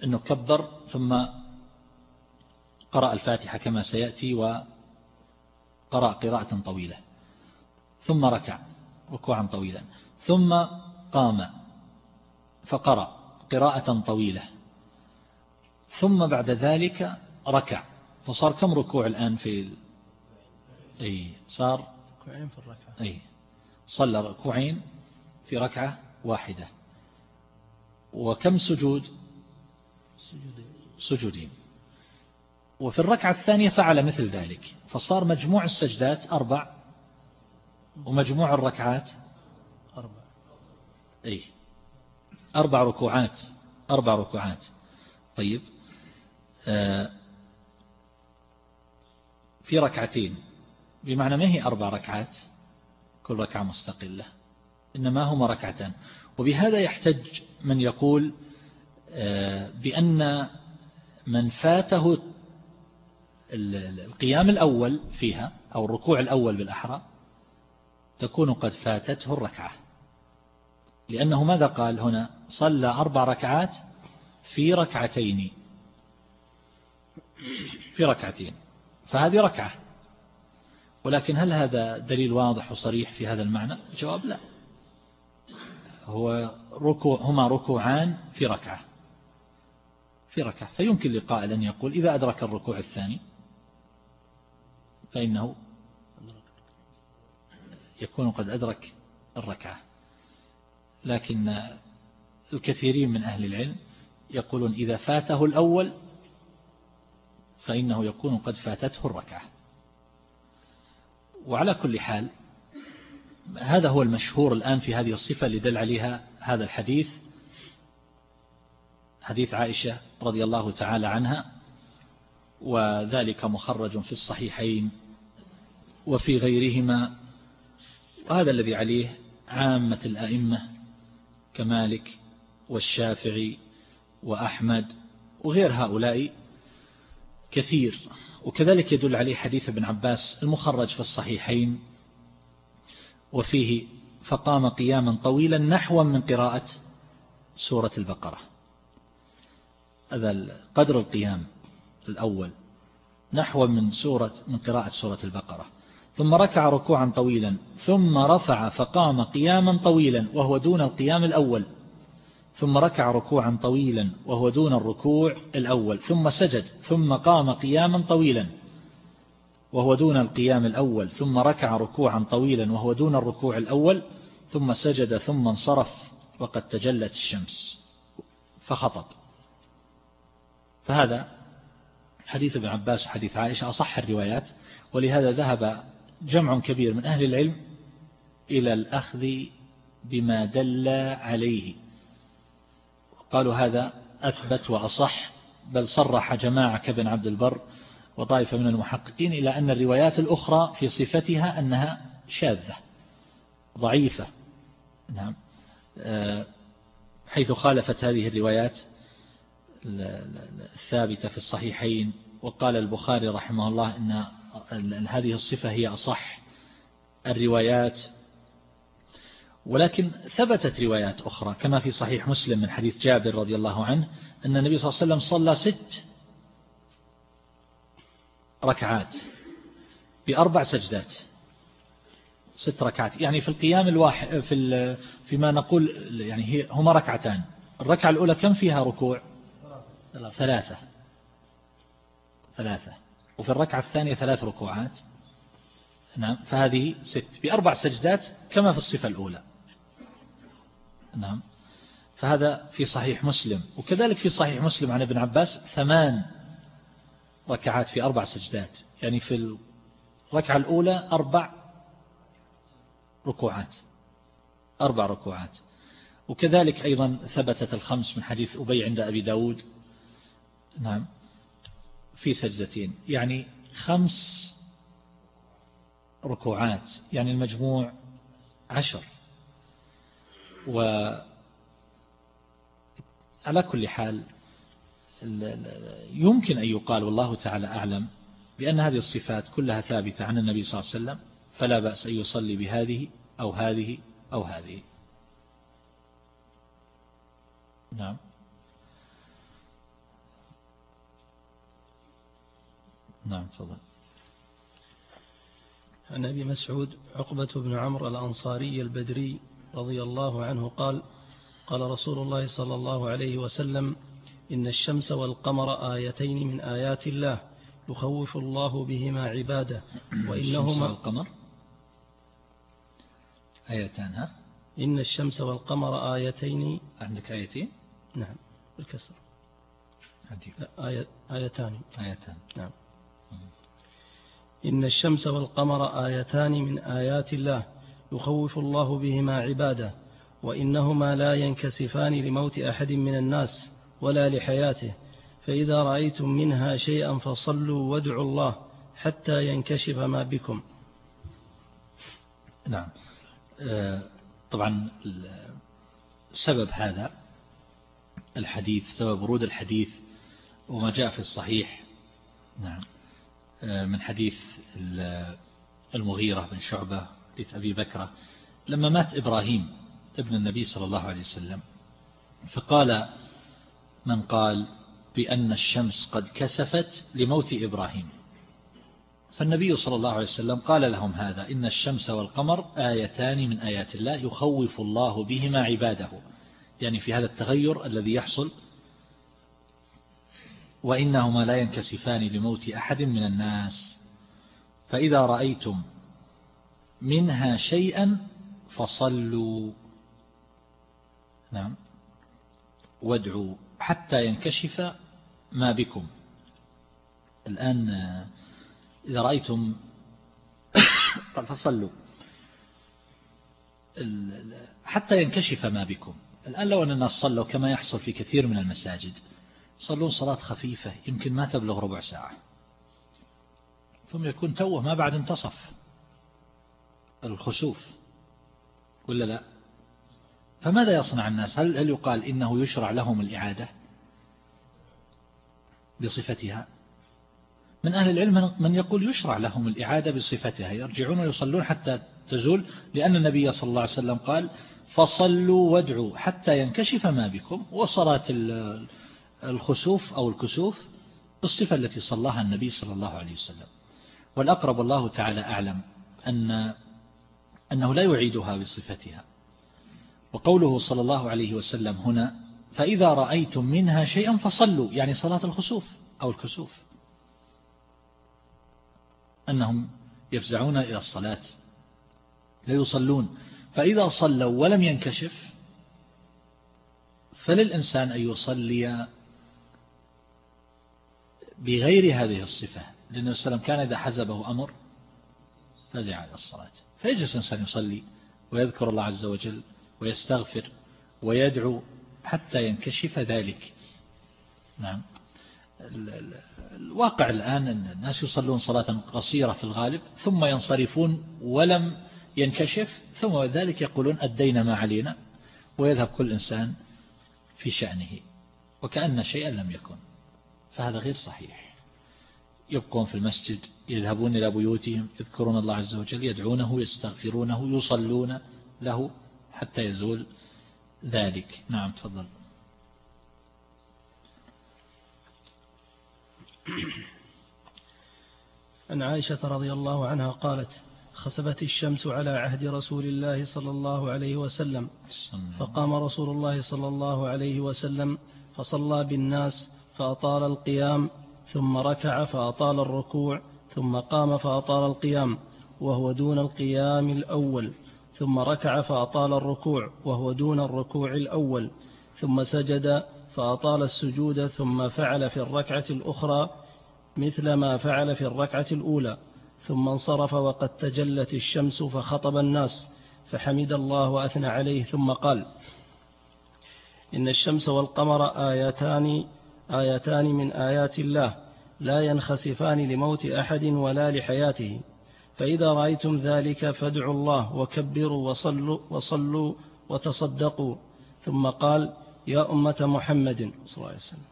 أنه كبر ثم قرأ الفاتحة كما سيأتي وقرأ قراءة طويلة ثم ركع ركوعا طويلا ثم قام. فقرأ قراءة طويلة. ثم بعد ذلك ركع. فصار كم ركوع الآن في أي صار؟ ركوعين في الركعة. أي. صلى ركوعين في ركعة واحدة. وكم سجود؟ سجودين. سجودين. وفي الركعة الثانية فعل مثل ذلك. فصار مجموع السجدات أربع ومجموع الركعات أربع. أي. أربع ركوعات أربع ركوعات. طيب آه، في ركعتين. بمعنى ما هي أربع ركعات؟ كل ركعة مستقلة إنما هما ركعتان. وبهذا يحتج من يقول آه، بأن من فاته القيام الأول فيها أو الركوع الأول بالأحرى تكون قد فاتته الركعة. لأنه ماذا قال هنا؟ صلى أربع ركعات في ركعتين. في ركعتين. فهذه ركعة. ولكن هل هذا دليل واضح وصريح في هذا المعنى؟ الجواب لا. هو ركوع هما ركوعان في ركعة. في ركعة. فيمكن لقائل أن يقول إذا أدرك الركوع الثاني فإنه يكون قد أدرك الركعة. لكن الكثيرين من أهل العلم يقولون إذا فاته الأول فإنه يكون قد فاتته الركعة. وعلى كل حال هذا هو المشهور الآن في هذه الصفة اللي دل عليها هذا الحديث حديث عائشة رضي الله تعالى عنها وذلك مخرج في الصحيحين وفي غيرهما وهذا الذي عليه عامة الأئمة كمالك والشافعي وأحمد وغير هؤلاء كثير. وكذلك يدل عليه حديث ابن عباس المخرج في الصحيحين وفيه فقام قياما طويلا نحوا من قراءة سورة البقرة. هذا قدر القيام الأول نحو من سورة من قراءة سورة البقرة. ثم ركع ركوعا طويلا ثم رفع فقام قياما طويلا وهو دون القيام الأول ثم ركع ركوعا طويلا وهو دون الركوع الأول ثم سجد ثم قام قياما طويلا وهو دون القيام الأول ثم ركع ركوعا طويلا وهو دون الركوع الأول ثم سجد ثم انصرف وقد تجلت الشمس فخطب. فهذا حديث ابن عباس وحديث عائشة أصح الروايات ولهذا ذهب جمع كبير من أهل العلم إلى الأخذ بما دل عليه. قالوا هذا أثبت وأصح بل صرح جماعة كابن عبد البر وطائفة من المحققين إلى أن الروايات الأخرى في صفتها أنها شاذة ضعيفة. نعم. آه، حيث خالفت هذه الروايات الثابتة في الصحيحين وقال البخاري رحمه الله أن هذه الصفة هي أصح الروايات. ولكن ثبتت روايات أخرى كما في صحيح مسلم من حديث جابر رضي الله عنه أن النبي صلى الله عليه وسلم صلى ست ركعات بأربع سجدات. ست ركعات يعني في القيام الواحد في فيما نقول يعني هما ركعتان. الركعة الأولى كم فيها ركوع؟ ثلاثة. ثلاثة. وفي الركعة الثانية ثلاث ركوعات. نعم فهذه ست. بأربع سجدات كما في الصفة الأولى. نعم فهذا في صحيح مسلم. وكذلك في صحيح مسلم عن ابن عباس ثمان ركعات في أربع سجدات. يعني في الركعة الأولى أربع ركوعات. أربع ركوعات. وكذلك أيضا ثبتت الخمس من حديث أبي عند أبي داود. نعم في سجدتين يعني خمس ركوعات يعني المجموع عشر. و على كل حال يمكن أن يقال والله تعالى أعلم بأن هذه الصفات كلها ثابتة عن النبي صلى الله عليه وسلم فلا بأس أن يصلي بهذه أو هذه أو هذه. نعم. نعم تفضل. عن أبي مسعود عقبة بن عمرو الأنصاري البدري رضي الله عنه قال قال رسول الله صلى الله عليه وسلم إن الشمس والقمر آيتين من آيات الله يخوف الله بهما عباده وإنهما القمر آيتان ها؟ إن الشمس والقمر آيتين. عندك آيتين؟ نعم بالكسر. آية آيتان. آيتان. نعم. إن الشمس والقمر آيتان من آيات الله يخوف الله بهما عباده وإنهما لا ينكسفان لموت أحد من الناس ولا لحياته فإذا رأيتم منها شيئا فصلوا وادعوا الله حتى ينكشف ما بكم. نعم. آه، طبعا سبب هذا الحديث سبب ورود الحديث وما جاء في الصحيح. نعم. من حديث المغيرة بن شعبة حديث أبي بكرة لما مات إبراهيم ابن النبي صلى الله عليه وسلم. فقال من قال بأن الشمس قد كسفت لموت إبراهيم. فالنبي صلى الله عليه وسلم قال لهم هذا إن الشمس والقمر آيتان من آيات الله يخوف الله بهما عباده. يعني في هذا التغير الذي يحصل وإنهما لا ينكسفان لموت أحد من الناس. فإذا رأيتم منها شيئا فصلوا. نعم. وادعوا حتى ينكشف ما بكم. الآن إذا رأيتم فصلوا. حتى ينكشف ما بكم. الآن لو أن الناس صلوا كما يحصل في كثير من المساجد. صلون صلاة خفيفة يمكن ما تبلغ ربع ساعة. ثم يكون توه ما بعد انتصف. الخسوف. ولا لا؟ فماذا يصنع الناس؟ هل, هل يقال إنه يشرع لهم الإعادة بصفتها؟ من أهل العلم من يقول يشرع لهم الإعادة بصفتها يرجعون ويصلون حتى تزول لأن النبي صلى الله عليه وسلم قال فصلوا وادعوا حتى ينكشف ما بكم. وصلاة الخسوف أو الكسوف بالصفة التي صلاها النبي صلى الله عليه وسلم. والأقرب الله تعالى أعلم أن أنه لا يعيدها بصفتها. وقوله صلى الله عليه وسلم هنا فإذا رأيتم منها شيئا فصلوا يعني صلاة الخسوف أو الكسوف. أنهم يفزعون إلى الصلاة لا يصلون. فإذا صلوا ولم ينكشف فللإنسان أن يصلي بغير هذه الصفة. لأن السلام كان إذا حزبه أمر فزع على الصلاة. فيجلس الإنسان يصلي ويذكر الله عز وجل ويستغفر ويدعو حتى ينكشف ذلك. نعم. الواقع الآن أن الناس يصلون صلاة قصيرة في الغالب ثم ينصرفون ولم ينكشف ثم ذلك يقولون أدينا ما علينا ويذهب كل إنسان في شأنه وكأن شيئا لم يكن. فهذا غير صحيح. يبقون في المسجد يذهبون إلى بيوتهم يذكرون الله عز وجل يدعونه يستغفرونه يصلون له حتى يزول ذلك. نعم تفضل. عن عائشة رضي الله عنها قالت خسفت الشمس على عهد رسول الله صلى الله عليه وسلم. فقام رسول الله صلى الله عليه وسلم فصلى بالناس فأطال القيام ثم ركع فأطال الركوع ثم قام فأطال القيام وهو دون القيام الأول ثم ركع فأطال الركوع وهو دون الركوع الأول ثم سجد فأطال السجود ثم فعل في الركعة الأخرى مثل ما فعل في الركعة الأولى ثم انصرف وقد تجلت الشمس فخطب الناس فحمد الله وأثنى عليه ثم قال إن الشمس والقمر آيتان آيتان من آيات الله لا ينخسفان لموت أحد ولا لحياته. فإذا رأيتم ذلك فادعوا الله وكبروا وصلوا, وصلوا وتصدقوا. ثم قال يا أمة محمد صلى الله عليه وسلم.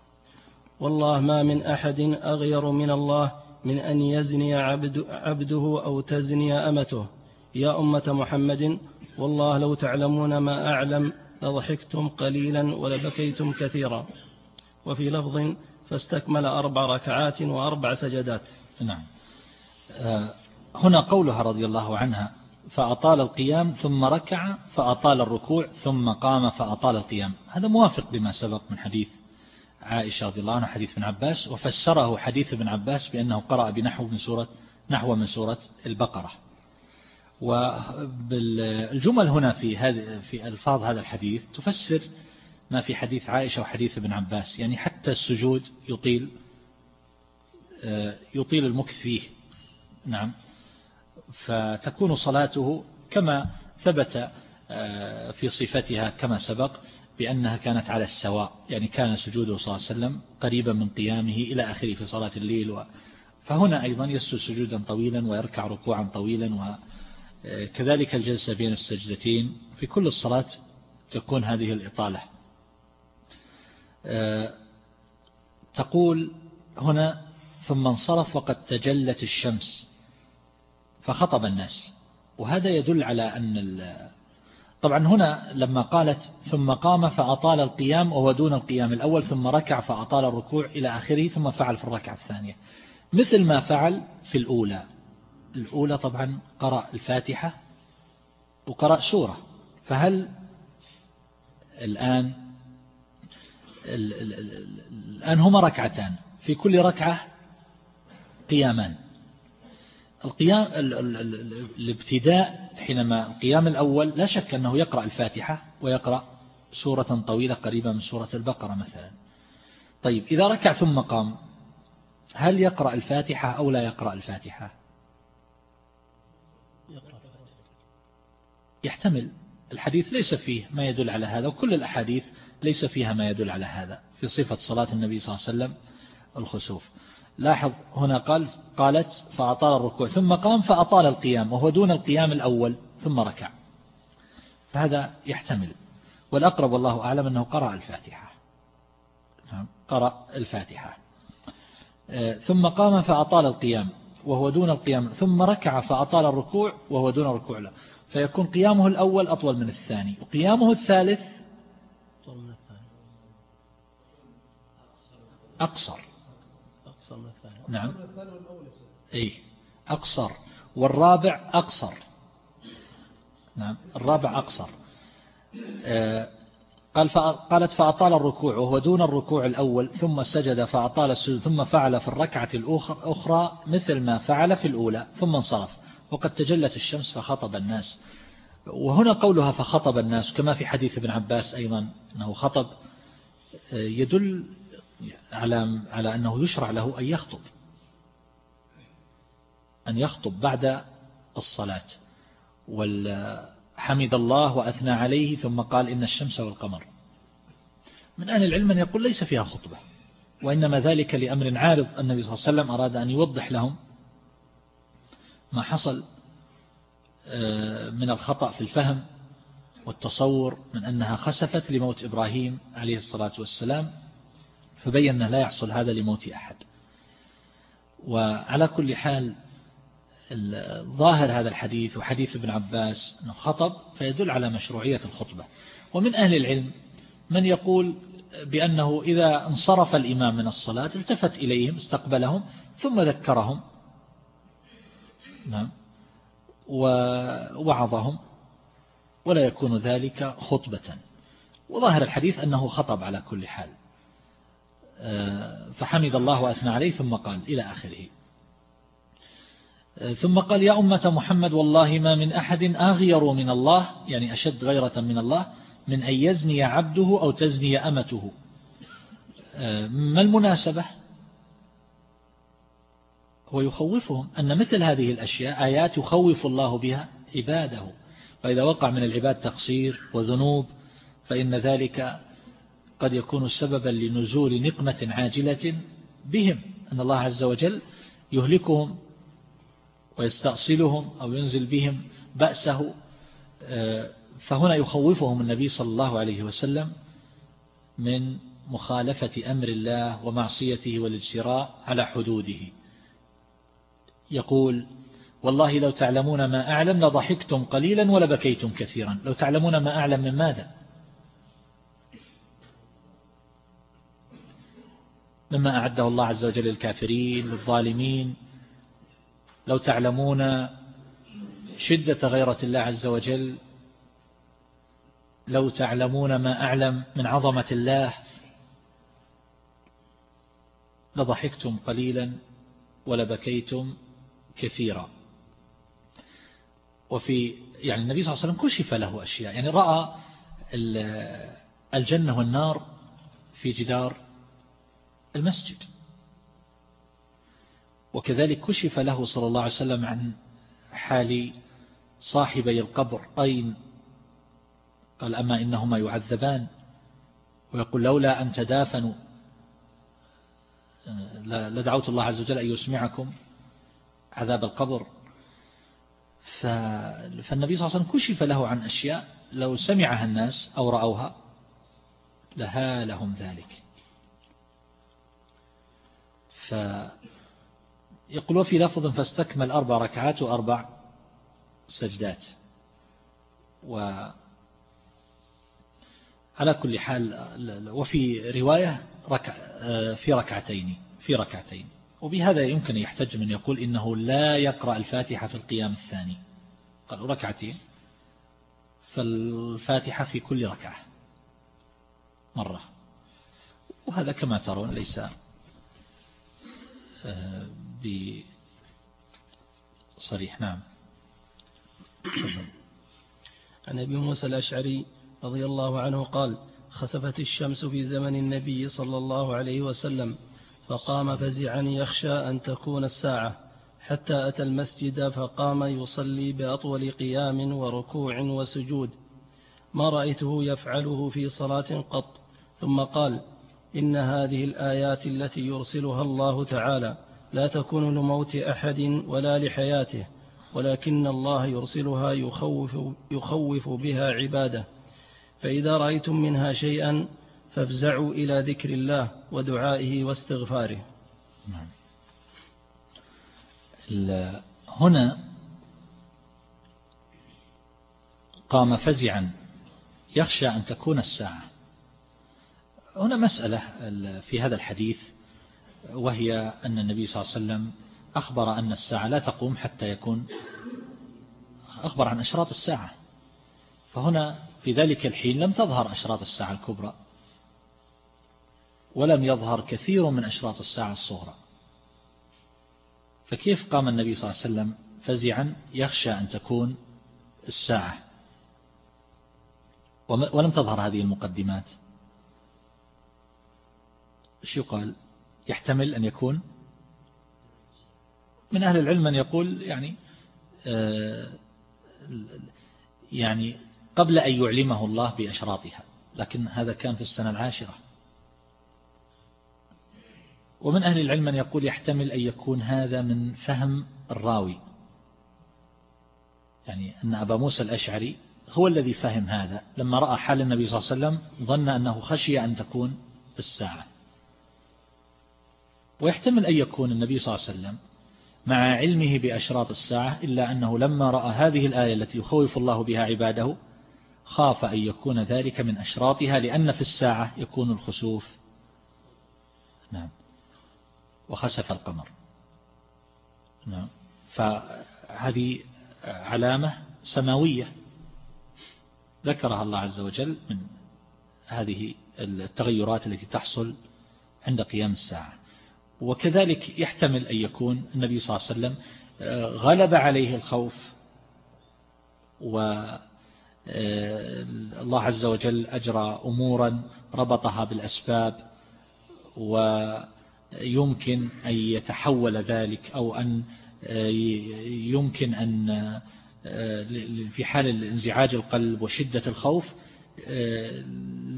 والله ما من أحد أغير من الله من أن يزني عبد عبده أو تزني أمته. يا أمة محمد والله لو تعلمون ما أعلم لضحكتم قليلا ولبكيتم كثيرا. وفي لفظ فاستكمل أربع ركعات وأربع سجدات. نعم. آه، هنا قولها رضي الله عنها فأطال القيام ثم ركع فأطال الركوع ثم قام فأطال القيام. هذا موافق لما سبق من حديث عائشة رضي الله عنها حديث ابن عباس وفسره حديث ابن عباس بأنه قرأ بنحو من سورة نحو من سورة البقرة. والجمل هنا في هذه في ألفاظ هذا الحديث تفسر ما في حديث عائشة وحديث ابن عباس. يعني حتى السجود يطيل آه، يطيل المكث فيه. نعم. فتكون صلاته كما ثبت آه، في صفتها كما سبق بأنها كانت على السواء. يعني كان سجوده صلى الله عليه وسلم قريبا من قيامه إلى آخره في صلاة الليل و. فهنا أيضا يسجد سجودا طويلا ويركع ركوعا طويلا وكذلك الجلسة بين السجدتين. في كل الصلاة تكون هذه الإطالة. تقول هنا ثم انصرف وقد تجلت الشمس فخطب الناس. وهذا يدل على أن طبعا هنا لما قالت ثم قام فأطال القيام وهو دون القيام الأول ثم ركع فأطال الركوع إلى آخره ثم فعل في الركعة الثانية مثل ما فعل في الأولى. الأولى طبعا قرأ الفاتحة وقرأ سورة. فهل الآن الآن هما ركعتان. في كل ركعة قيامان. القيام الابتداء حينما القيام الأول لا شك أنه يقرأ الفاتحة ويقرأ سورة طويلة قريبة من سورة البقرة مثلا. طيب إذا ركع ثم قام هل يقرأ الفاتحة أو لا يقرأ الفاتحة؟ يحتمل. الحديث ليس فيه ما يدل على هذا وكل الأحاديث ليس فيها ما يدل على هذا في صفة صلاة النبي صلى الله عليه وسلم الخسوف. لاحظ هنا قال قالت فأطال الركوع ثم قام فأطال القيام وهو دون القيام الأول ثم ركع. فهذا يحتمل. والأقرب والله أعلم أنه قرأ الفاتحة. نعم، قرأ الفاتحة. آه، ثم قام فأطال القيام وهو دون القيام ثم ركع فأطال الركوع وهو دون الركوع له. فيكون قيامه الأول أطول من الثاني وقيامه الثالث أقصر. نعم. أي أقصر. والرابع أقصر. نعم. الرابع أقصر. آه، قال قالت فأطال الركوع وهو دون الركوع الأول ثم سجد فأطال السجود ثم فعل في الركعة الأخرى مثل ما فعل في الأولى ثم انصرف. وقد تجلت الشمس فخطب الناس. وهنا قولها فخطب الناس كما في حديث ابن عباس أيضا أنه خطب. يدل على على أنه يشرع له أن يخطب. أن يخطب بعد الصلاة. والحمد الله وأثنى عليه ثم قال إن الشمس والقمر. من أهل العلم من يقول ليس فيها خطبة. وإنما ذلك لأمر عارض. النبي صلى الله عليه وسلم أراد أن يوضح لهم ما حصل آه، من الخطأ في الفهم والتصور من أنها خسفت لموت إبراهيم عليه الصلاة والسلام. فبين لا يحصل هذا لموت أحد. وعلى كل حال ظاهر هذا الحديث وحديث ابن عباس أنه خطب فيدل على مشروعية الخطبة. ومن أهل العلم من يقول بأنه إذا انصرف الإمام من الصلاة التفت إليهم استقبلهم ثم ذكرهم نعم ووعظهم ولا يكون ذلك خطبة. وظاهر الحديث أنه خطب على كل حال. فحمد الله وأثنى عليه ثم قال إلى آخره. آه، ثم قال يا أمة محمد والله ما من أحد أغير من الله يعني أشد غيرة من الله من أن يزني عبده أو تزني أمته. آه، ما المناسبة؟ هو يخوفهم أن مثل هذه الأشياء آيات يخوف الله بها عباده. فإذا وقع من العباد تقصير وذنوب فإن ذلك قد يكون سببا لنزول نقمة عاجلة بهم أن الله عز وجل يهلكهم ويستأصلهم أو ينزل بهم بأسه. آه، فهنا يخوفهم النبي صلى الله عليه وسلم من مخالفة أمر الله ومعصيته والاجتراء على حدوده. يقول والله لو تعلمون ما أعلم لضحكتم قليلا ولبكيتم كثيرا. لو تعلمون ما أعلم من ماذا؟ مما أعده الله عز وجل للكافرين للظالمين. لو تعلمون شدة غيرة الله عز وجل لو تعلمون ما أعلم من عظمة الله لضحكتم قليلا ولبكيتم كثيرا. وفي يعني النبي صلى الله عليه وسلم كشف له أشياء. يعني رأى الجنة والنار في جدار المسجد. وكذلك كشف له صلى الله عليه وسلم عن حال صاحبي القبر أين؟ قال أما إنهما يعذبان. ويقول لولا أن تدافنوا. لدعوت الله عز وجل أن يسمعكم عذاب القبر. فالنبي صلى الله عليه وسلم كشف له عن أشياء لو سمعها الناس أو رأوها لها لهم ذلك. فيقول وفي لفظ فاستكمل أربع ركعات وأربع سجدات. و على كل حال وفي رواية ركع في ركعتين في ركعتين. وبهذا يمكن يحتج من يقول إنه لا يقرأ الفاتحة في القيام الثاني. قالوا ركعتين فالفاتحة في كل ركعة مرة. وهذا كما ترون ليس بصريح. نعم. عن أبي موسى الأشعري رضي الله عنه قال خسفت الشمس في زمن النبي صلى الله عليه وسلم فقام فزعا يخشى أن تكون الساعة حتى أتى المسجد فقام يصلي بأطول قيام وركوع وسجود. ما رأيته يفعله في صلاة قط ثم قال إن هذه الآيات التي يرسلها الله تعالى لا تكون لموت أحد ولا لحياته ولكن الله يرسلها يخوف, يخوف بها عباده. فإذا رأيتم منها شيئا فافزعوا إلى ذكر الله ودعائه واستغفاره. نعم. هنا قام فزعا يخشى أن تكون الساعة. هنا مسألة في هذا الحديث وهي أن النبي صلى الله عليه وسلم أخبر أن الساعة لا تقوم حتى يكون أخبر عن أشراط الساعة. فهنا في ذلك الحين لم تظهر أشراط الساعة الكبرى ولم يظهر كثير من أشراط الساعة الصغرى. فكيف قام النبي صلى الله عليه وسلم فزعا يخشى أن تكون الساعة؟ ولم تظهر هذه المقدمات. إيش يقال؟ يحتمل أن يكون من أهل العلم من يقول يعني آه، يعني قبل أن يعلمه الله بأشراطها لكن هذا كان في السنة العاشرة. ومن أهل العلم من يقول يحتمل أن يكون هذا من فهم الراوي. يعني أن أبا موسى الأشعري هو الذي فهم هذا. لما رأى حال النبي صلى الله عليه وسلم ظن أنه خشي أن تكون الساعة. ويحتمل أن يكون النبي صلى الله عليه وسلم مع علمه بأشراط الساعة إلا أنه لما رأى هذه الآية التي يخوف الله بها عباده خاف أن يكون ذلك من أشراطها لأن في الساعة يكون الخسوف. نعم. وخسف القمر. نعم. فهذه علامة سماوية ذكرها الله عز وجل من هذه التغيرات التي تحصل عند قيام الساعة. وكذلك يحتمل أن يكون النبي صلى الله عليه وسلم آه، غلب عليه الخوف والله آه، عز وجل أجرى أمورا ربطها بالأسباب ويمكن أن يتحول ذلك أو أن آه، يمكن أن في حال الانزعاج القلب وشدة الخوف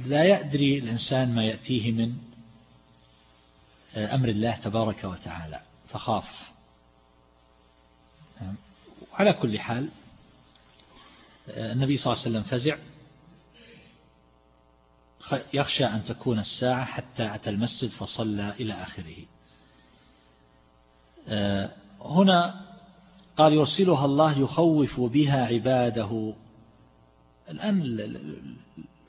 لا يدري الإنسان ما يأتيه من أمر الله تبارك وتعالى فخاف. على كل حال النبي صلى الله عليه وسلم فزع. يخشى أن تكون الساعة حتى أتى المسجد فصلى إلى آخره. هنا قال يرسلها الله يخوف بها عباده. الآن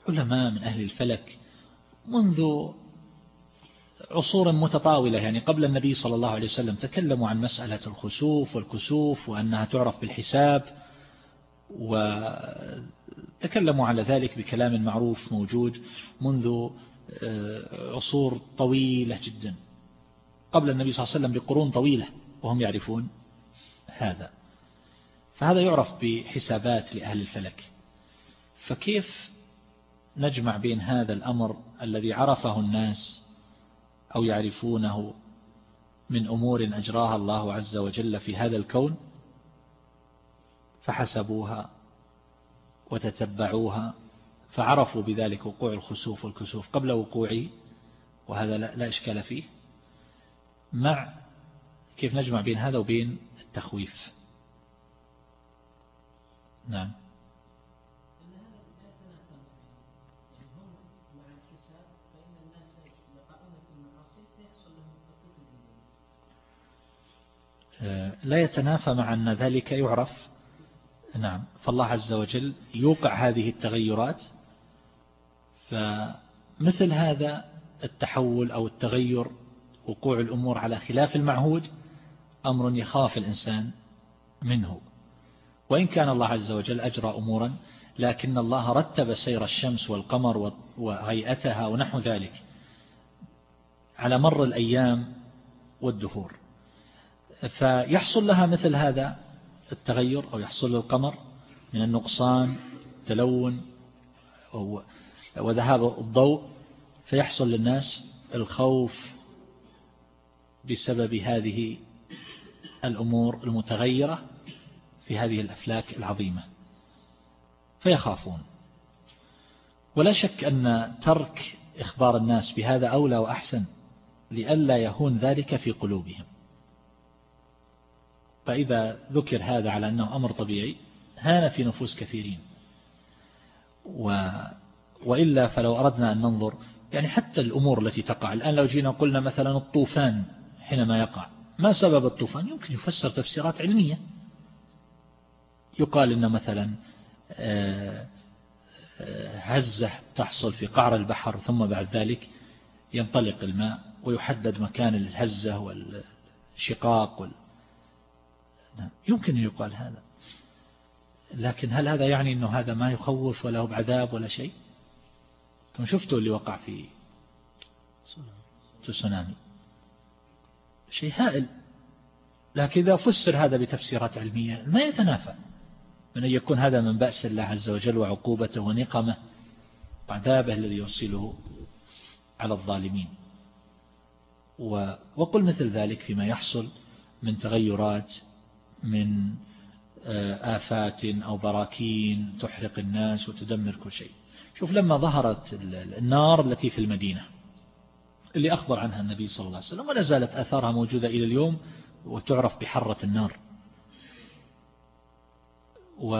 العلماء من أهل الفلك منذ عصور متطاولة يعني قبل النبي صلى الله عليه وسلم تكلموا عن مسألة الخسوف والكسوف وأنها تعرف بالحساب وتكلموا على ذلك بكلام معروف موجود منذ آه، عصور طويلة جدا. قبل النبي صلى الله عليه وسلم بقرون طويلة وهم يعرفون هذا. فهذا يعرف بحسابات لأهل الفلك. فكيف نجمع بين هذا الأمر الذي عرفه الناس أو يعرفونه من أمور أجراها الله عز وجل في هذا الكون فحسبوها وتتبعوها فعرفوا بذلك وقوع الخسوف والكسوف قبل وقوعه وهذا لا إشكال فيه. مع كيف نجمع بين هذا وبين التخويف؟ نعم. لا يتنافى مع أن ذلك يعرف. نعم. فالله عز وجل يوقع هذه التغيرات. فمثل هذا التحول أو التغير وقوع الأمور على خلاف المعهود أمر يخاف الإنسان منه. وإن كان الله عز وجل أجرى أمورا لكن الله رتب سير الشمس والقمر وهيئتها ونحو ذلك على مر الأيام والدهور. فيحصل لها مثل هذا التغير أو يحصل للقمر من النقصان تلون وذهاب الضوء فيحصل للناس الخوف بسبب هذه الأمور المتغيرة في هذه الأفلاك العظيمة. فيخافون. ولا شك أن ترك إخبار الناس بهذا أولى وأحسن لئلا يهون ذلك في قلوبهم. فإذا ذكر هذا على أنه أمر طبيعي هان في نفوس كثيرين. و وإلا فلو أردنا أن ننظر يعني حتى الأمور التي تقع. الآن لو جينا قلنا مثلا الطوفان حينما يقع. ما سبب الطوفان؟ يمكن يفسر تفسيرات علمية. يقال إن مثلا آه، آه، هزة تحصل في قعر البحر ثم بعد ذلك ينطلق الماء ويحدد مكان الهزة والشقاق وال نعم. يمكن أن يقال هذا. لكن هل هذا يعني أنه هذا ما يخوف ولا هو بعذاب ولا شيء؟ ثم شفتوا اللي وقع في تسونامي شيء هائل. لكن إذا فسر هذا بتفسيرات علمية ما يتنافى. من أن يكون هذا من بأس الله عز وجل وعقوبته ونقمه وعذابه الذي يرسله على الظالمين. وقل مثل ذلك فيما يحصل من تغيرات من آه، آفات أو براكين تحرق الناس وتدمر كل شيء. شوف لما ظهرت النار التي في المدينة اللي أخبر عنها النبي صلى الله عليه وسلم ولا زالت أثارها موجودة إلى اليوم وتعرف بحرة النار. و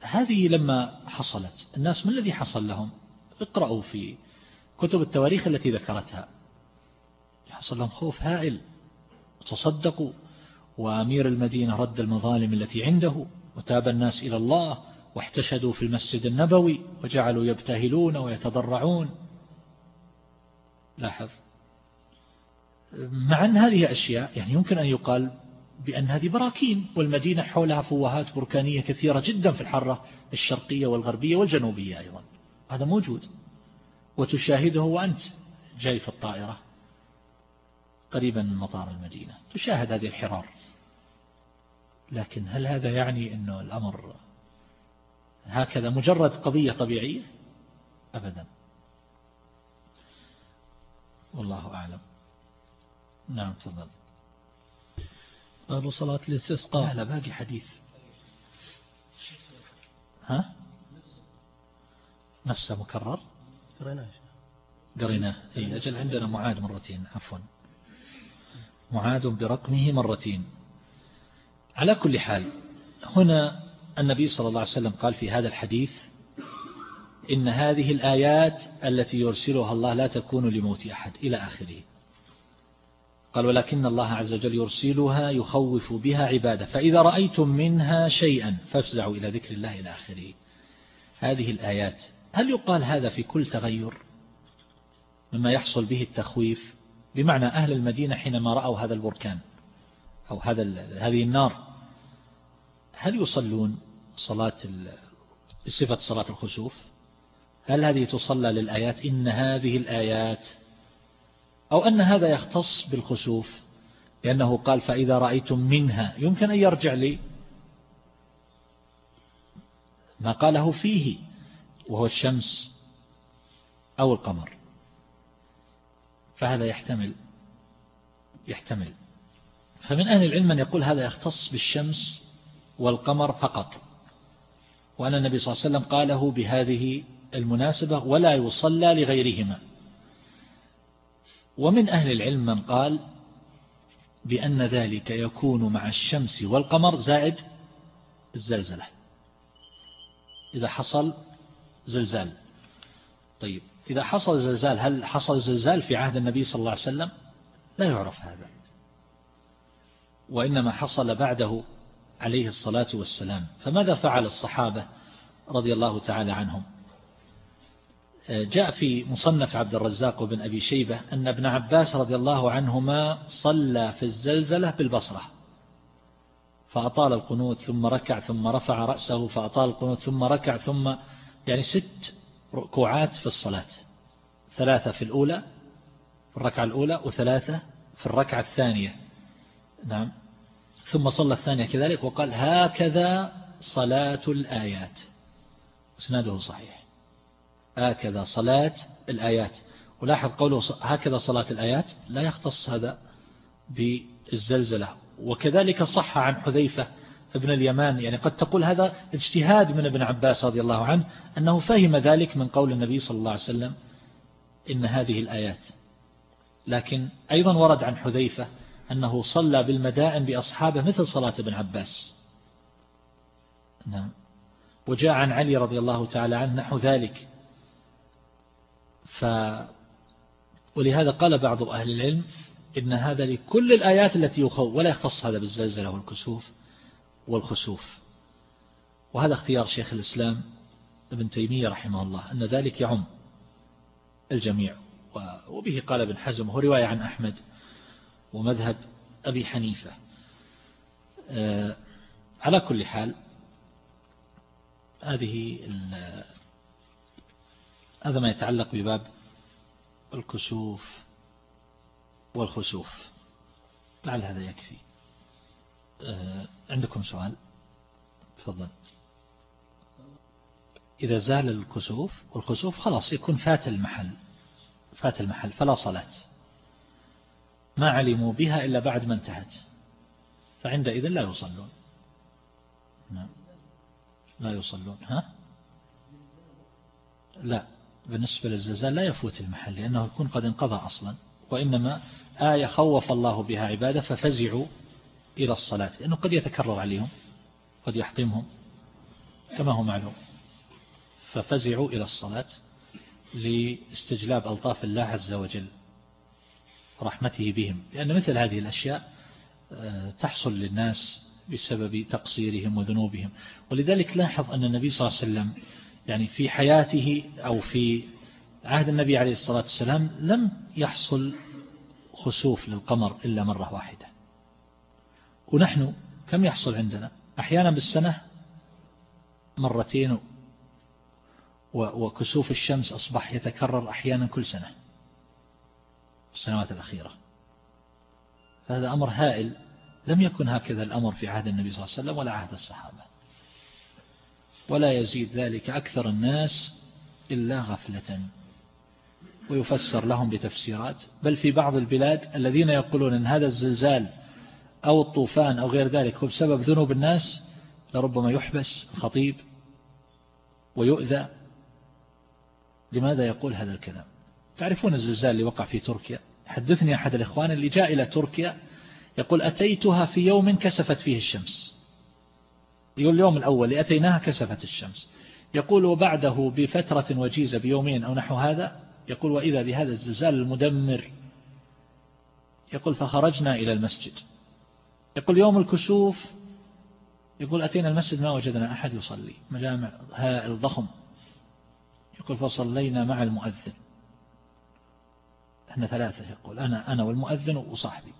هذه لما حصلت الناس ما الذي حصل لهم؟ اقرأوا في كتب التواريخ التي ذكرتها. حصل لهم خوف هائل. تصدقوا وأمير المدينة رد المظالم التي عنده وتاب الناس إلى الله واحتشدوا في المسجد النبوي وجعلوا يبتهلون ويتضرعون. لاحظ. مع أن هذه أشياء يعني يمكن أن يقال بأن هذه براكين والمدينة حولها فوهات بركانية كثيرة جدا في الحرة الشرقية والغربية والجنوبية أيضا. هذا موجود. وتشاهده وأنت جاي في الطائرة. قريبا من مطار المدينة تشاهد هذه الحرار. لكن هل هذا يعني أنه الأمر هكذا مجرد قضية طبيعية؟ أبدا. والله أعلم. نعم تفضل. باب صلاة الاستسقاء. لا لا باقي حديث. ها؟ نفسه مكرر؟ قريناه قريناه. اي أجل عندنا معاد مرتين عفوا. معاد برقمه مرتين. على كل حال هنا النبي صلى الله عليه وسلم قال في هذا الحديث إن هذه الآيات التي يرسلها الله لا تكون لموت أحد إلى آخره. قال ولكن الله عز وجل يرسلها يخوف بها عباده فإذا رأيتم منها شيئا فافزعوا إلى ذكر الله إلى آخره. هذه الآيات هل يقال هذا في كل تغير؟ مما يحصل به التخويف بمعنى أهل المدينة حينما رأوا هذا البركان أو هذا هذه النار هل يصلون صلاة بصفة صلاة الخسوف؟ هل هذه تصلى للآيات؟ إن هذه الآيات أو أن هذا يختص بالخسوف؟ لأنه قال فإذا رأيتم منها يمكن أن يرجع لي ما قاله فيه وهو الشمس أو القمر. فهذا يحتمل يحتمل. فمن أهل العلم من يقول هذا يختص بالشمس والقمر فقط. وأن النبي صلى الله عليه وسلم قاله بهذه المناسبة ولا يصلى لغيرهما. ومن أهل العلم من قال بأن ذلك يكون مع الشمس والقمر زائد الزلزلة. إذا حصل زلزال. طيب. إذا حصل زلزال هل حصل زلزال في عهد النبي صلى الله عليه وسلم؟ لا يعرف هذا. وإنما حصل بعده عليه الصلاة والسلام. فماذا فعل الصحابة رضي الله تعالى عنهم؟ جاء في مصنف عبد الرزاق وابن أبي شيبة أن ابن عباس رضي الله عنهما صلى في الزلزلة بالبصرة فأطال القنوت ثم ركع ثم رفع رأسه فأطال القنوت ثم ركع ثم يعني ست ركوعات في الصلاة. ثلاثة في الأولى في الركعة الأولى وثلاثة في الركعة الثانية. نعم. ثم صلى الثانية كذلك وقال هكذا صلاة الآيات. إسناده صحيح. هكذا صلاة الآيات. ولاحظ قوله هكذا صلاة الآيات. لا يختص هذا بالزلزلة. وكذلك صح عن حذيفة ابن اليمان. يعني قد تقول هذا اجتهاد من ابن عباس رضي الله عنه أنه فهم ذلك من قول النبي صلى الله عليه وسلم إن هذه الآيات. لكن أيضا ورد عن حذيفة أنه صلى بالمدائن بأصحابه مثل صلاة ابن عباس. نعم. وجاء عن علي رضي الله تعالى عنه نحو ذلك. ف ولهذا قال بعض أهل العلم إن هذا لكل الآيات التي يخوف ولا يختص هذا بالزلزلة والكسوف. والخسوف. وهذا اختيار شيخ الإسلام ابن تيمية رحمه الله أن ذلك يعم الجميع. وبه قال ابن حزم وهو رواية عن أحمد ومذهب أبي حنيفة. آه، على كل حال هذه هذا ما يتعلق بباب الكسوف والخسوف. لعل هذا يكفي. عندكم سؤال؟ تفضل. إذا زال الكسوف والكسوف خلاص يكون فات المحل فات المحل فلا صلاة. ما علموا بها إلا بعد ما انتهت. فعندئذ لا يصلون. نعم. لا يصلون. ها؟ لا. بالنسبة للزلزال لا يفوت المحل لأنه يكون قد انقضى أصلا. وإنما آية خوف الله بها عبادة ففزعوا إلى الصلاة لأنه قد يتكرر عليهم قد يحطمهم كما هو معلوم. ففزعوا إلى الصلاة لاستجلاب ألطاف الله عز وجل رحمته بهم. لأن مثل هذه الأشياء آه، تحصل للناس بسبب تقصيرهم وذنوبهم. ولذلك لاحظ أن النبي صلى الله عليه وسلم يعني في حياته أو في عهد النبي عليه الصلاة والسلام لم يحصل خسوف للقمر إلا مرة واحدة. ونحن كم يحصل عندنا؟ أحيانا بالسنة مرتين وكسوف الشمس أصبح يتكرر أحيانا كل سنة في السنوات الأخيرة. فهذا أمر هائل. لم يكن هكذا الأمر في عهد النبي صلى الله عليه وسلم ولا عهد الصحابة. ولا يزيد ذلك أكثر الناس إلا غفلة. ويفسر لهم بتفسيرات. بل في بعض البلاد الذين يقولون أن هذا الزلزال أو الطوفان أو غير ذلك هو بسبب ذنوب الناس لربما يحبس الخطيب ويؤذى. لماذا يقول هذا الكلام؟ تعرفون الزلزال اللي وقع في تركيا؟ حدثني أحد الإخوان اللي جاء إلى تركيا يقول أتيتها في يوم كسفت فيه الشمس. يقول اليوم الأول اللي أتيناها كسفت الشمس. يقول وبعده بفترة وجيزة بيومين أو نحو هذا. يقول وإذا بهذا الزلزال المدمر. يقول فخرجنا إلى المسجد. يقول يوم الكسوف يقول أتينا المسجد ما وجدنا أحد يصلي مجامع هائل ضخم يقول فصلينا مع المؤذن. إحنا ثلاثة يقول أنا, أنا والمؤذن وصاحبي.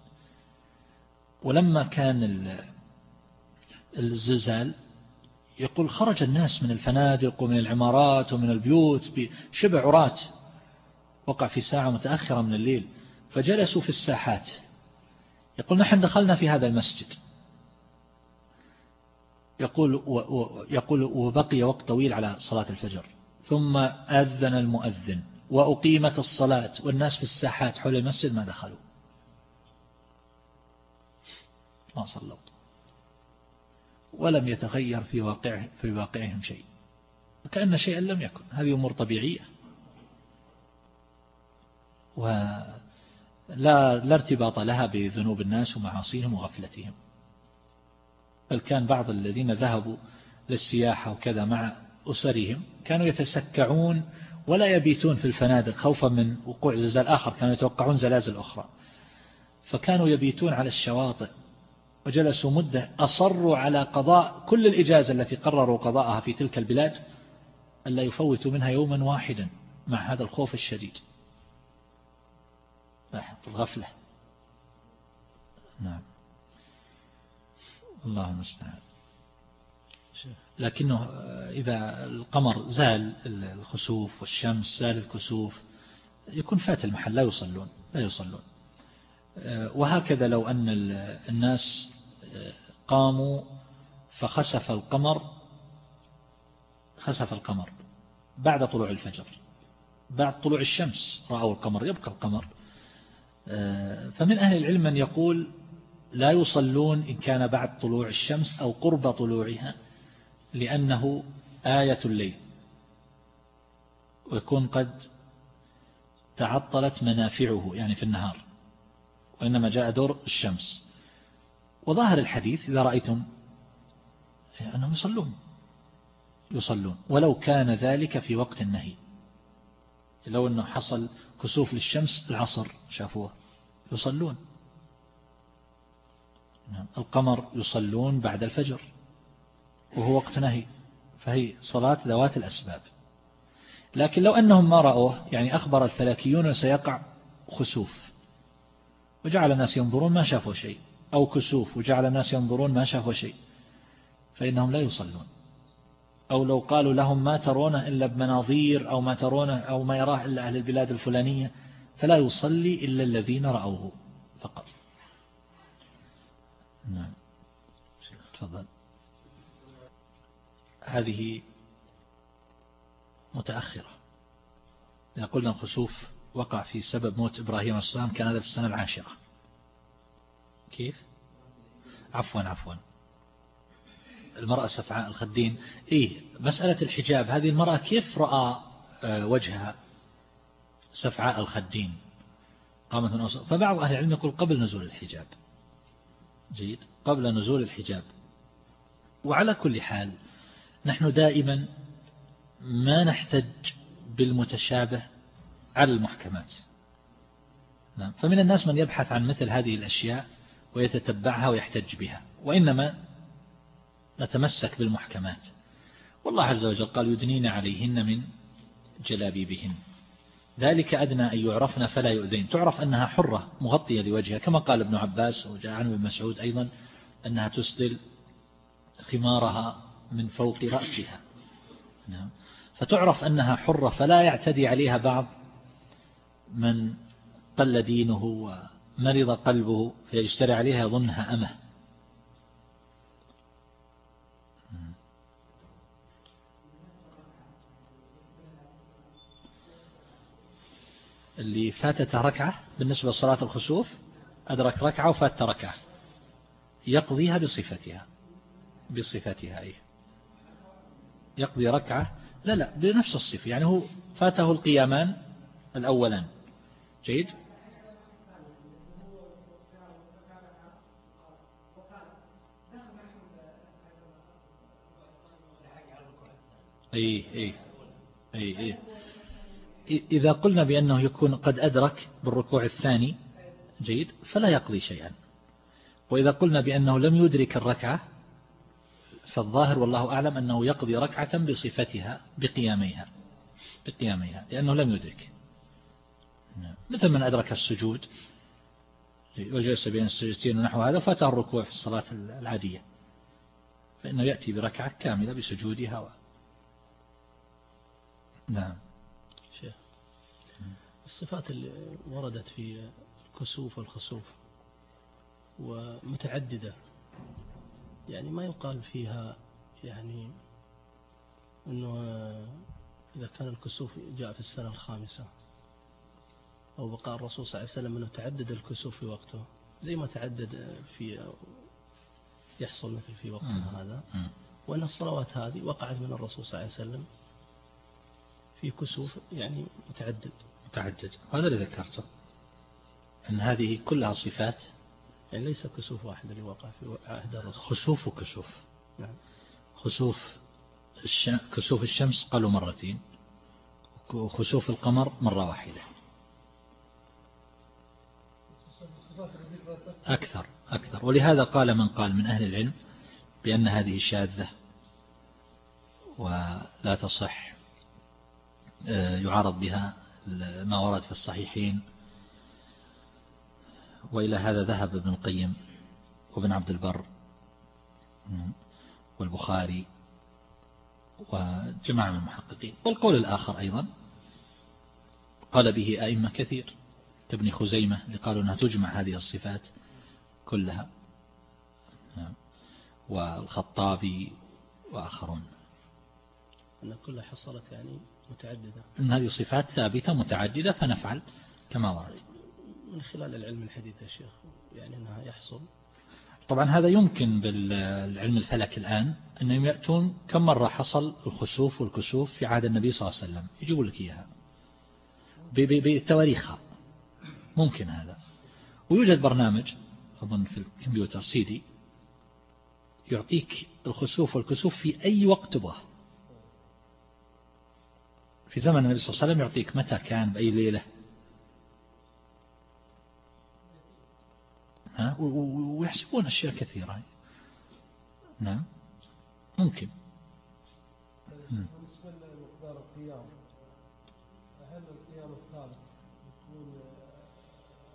ولما كان الزلزال يقول خرج الناس من الفنادق ومن العمارات ومن البيوت بشبع عرات وقع في ساعة متأخرة من الليل فجلسوا في الساحات. يقول نحن دخلنا في هذا المسجد. يقول يقول وبقي وقت طويل على صلاة الفجر. ثم أذن المؤذن وأقيمت الصلاة والناس في الساحات حول المسجد ما دخلوا. ما صلوا. ولم يتغير في واقع في واقعهم شيء. وكأن شيئا لم يكن. هذه أمور طبيعية. لا ارتباط لها بذنوب الناس ومعاصيهم وغفلتهم. بل كان بعض الذين ذهبوا للسياحة وكذا مع أسرهم كانوا يتسكعون ولا يبيتون في الفنادق خوفا من وقوع زلزال آخر كانوا يتوقعون زلازل أخرى. فكانوا يبيتون على الشواطئ وجلسوا مدة أصروا على قضاء كل الإجازة التي قرروا قضاءها في تلك البلاد ألا يفوتوا منها يوما واحدا مع هذا الخوف الشديد. لاحظ الغفلة. نعم. الله المستعان. لكنه إذا القمر زال الخسوف والشمس زال الكسوف يكون فات المحل لا يصلون لا يصلون. وهكذا لو أن الناس قاموا فخسف القمر خسف القمر بعد طلوع الفجر بعد طلوع الشمس رأوا القمر يبقى القمر. فمن أهل العلم من يقول لا يصلون إن كان بعد طلوع الشمس أو قرب طلوعها لأنه آية الليل. ويكون قد تعطلت منافعه يعني في النهار وإنما جاء دور الشمس. وظاهر الحديث إذا رأيتم أنهم يصلون يصلون ولو كان ذلك في وقت النهي لو أنه حصل كسوف للشمس العصر شافوه يصلون. نعم. القمر يصلون بعد الفجر. وهو وقت نهي. فهي صلاة ذوات الأسباب. لكن لو أنهم ما رأوه يعني أخبر الفلكيون سيقع خسوف. وجعل الناس ينظرون ما شافوا شيء. أو كسوف وجعل الناس ينظرون ما شافوا شيء. فإنهم لا يصلون. أو لو قالوا لهم ما ترونه إلا بمناظير أو ما ترونه أو ما يراه إلا أهل البلاد الفلانية فلا يصلي إلا الذين رأوه فقط. نعم. تفضل. هذه متأخرة. إذا قلنا الخسوف وقع في سبب موت إبراهيم السلام كان هذا في السنة العاشرة. كيف؟ عفوا عفوا. المرأة سفعاء الخدين. إيه مسألة الحجاب هذه المرأة كيف رأى آه، وجهها؟ سفعاء الخدين. قامت من فبعض أهل العلم يقول قبل نزول الحجاب. جيد. قبل نزول الحجاب. وعلى كل حال نحن دائما ما نحتج بالمتشابه على المحكمات. نعم. فمن الناس من يبحث عن مثل هذه الأشياء ويتتبعها ويحتج بها. وإنما نتمسك بالمحكمات. والله عز وجل قال يدنين عليهن من جلابيبهن. ذلك أدنى أن يعرفن فلا يؤذين. تعرف أنها حرة مغطية لوجهها كما قال ابن عباس وجاء عنه ابن مسعود أيضا أنها تسدل خمارها من فوق رأسها. نعم. فتعرف أنها حرة فلا يعتدي عليها بعض من قل دينه ومرض قلبه فيجتري عليها يظنها أمة. اللي فاتته ركعة بالنسبة لصلاة الخسوف أدرك ركعة وفات ركعة. يقضيها بصفتها. بصفتها أي يقضي ركعة. لا لا بنفس الصفة. يعني هو فاته القيامان الأولان. جيد؟ أي أي أي أي إذا قلنا بأنه يكون قد أدرك بالركوع الثاني جيد فلا يقضي شيئا. وإذا قلنا بأنه لم يدرك الركعة فالظاهر والله أعلم أنه يقضي ركعة بصفتها بقياميها بقياميها لأنه لم يدرك. نعم. مثل من أدرك السجود وجلس بين السجدتين ونحو هذا فاته الركوع في الصلاة العادية. فإنه يأتي بركعة كاملة بسجودها و... نعم. الصفات اللي وردت في الكسوف والخسوف ومتعددة. يعني ما يقال فيها يعني أنه إذا كان الكسوف جاء في السنة الخامسة أو بقاء الرسول صلى الله عليه وسلم أنه تعدد الكسوف في وقته زي ما تعدد في يحصل مثل في وقتنا هذا. وأن الصلوات هذه وقعت من الرسول صلى الله عليه وسلم في كسوف يعني متعدد. متعدد هذا اللي ذكرته أن هذه كلها صفات يعني ليس كسوف واحد اللي وقع في عهد الرسول. خسوف وكسوف. نعم. خسوف الشم... كسوف الشمس قالوا مرتين وخسوف القمر مرة واحدة. أكثر أكثر. ولهذا قال من قال من أهل العلم بأن هذه شاذة ولا تصح آه، يعارض بها ما ورد في الصحيحين. وإلى هذا ذهب ابن القيم وابن عبد البر والبخاري وجماعة من المحققين. والقول الآخر أيضا قال به أئمة كثير. كابن خزيمة اللي قالوا أنها تجمع هذه الصفات كلها. والخطابي وآخرون. أن كلها حصلت يعني متعددة. أن هذه صفات ثابتة متعددة فنفعل كما ورد. من خلال العلم الحديث يا شيخ يعني أنها يحصل. طبعا هذا يمكن بالعلم الفلك الآن أنهم يأتون كم مرة حصل الخسوف والكسوف في عهد النبي صلى الله عليه وسلم. يجيبوا لك إياها. بتواريخها ممكن هذا. ويوجد برنامج أظن في الكمبيوتر سيدي يعطيك الخسوف والكسوف في أي وقت تبغاه. في زمن النبي صلى الله عليه وسلم يعطيك متى كان بأي ليلة. ها؟ ويحسبون أشياء كثيرة. نعم. ممكن. بالنسبة لمقدار القيام هل القيام الثالث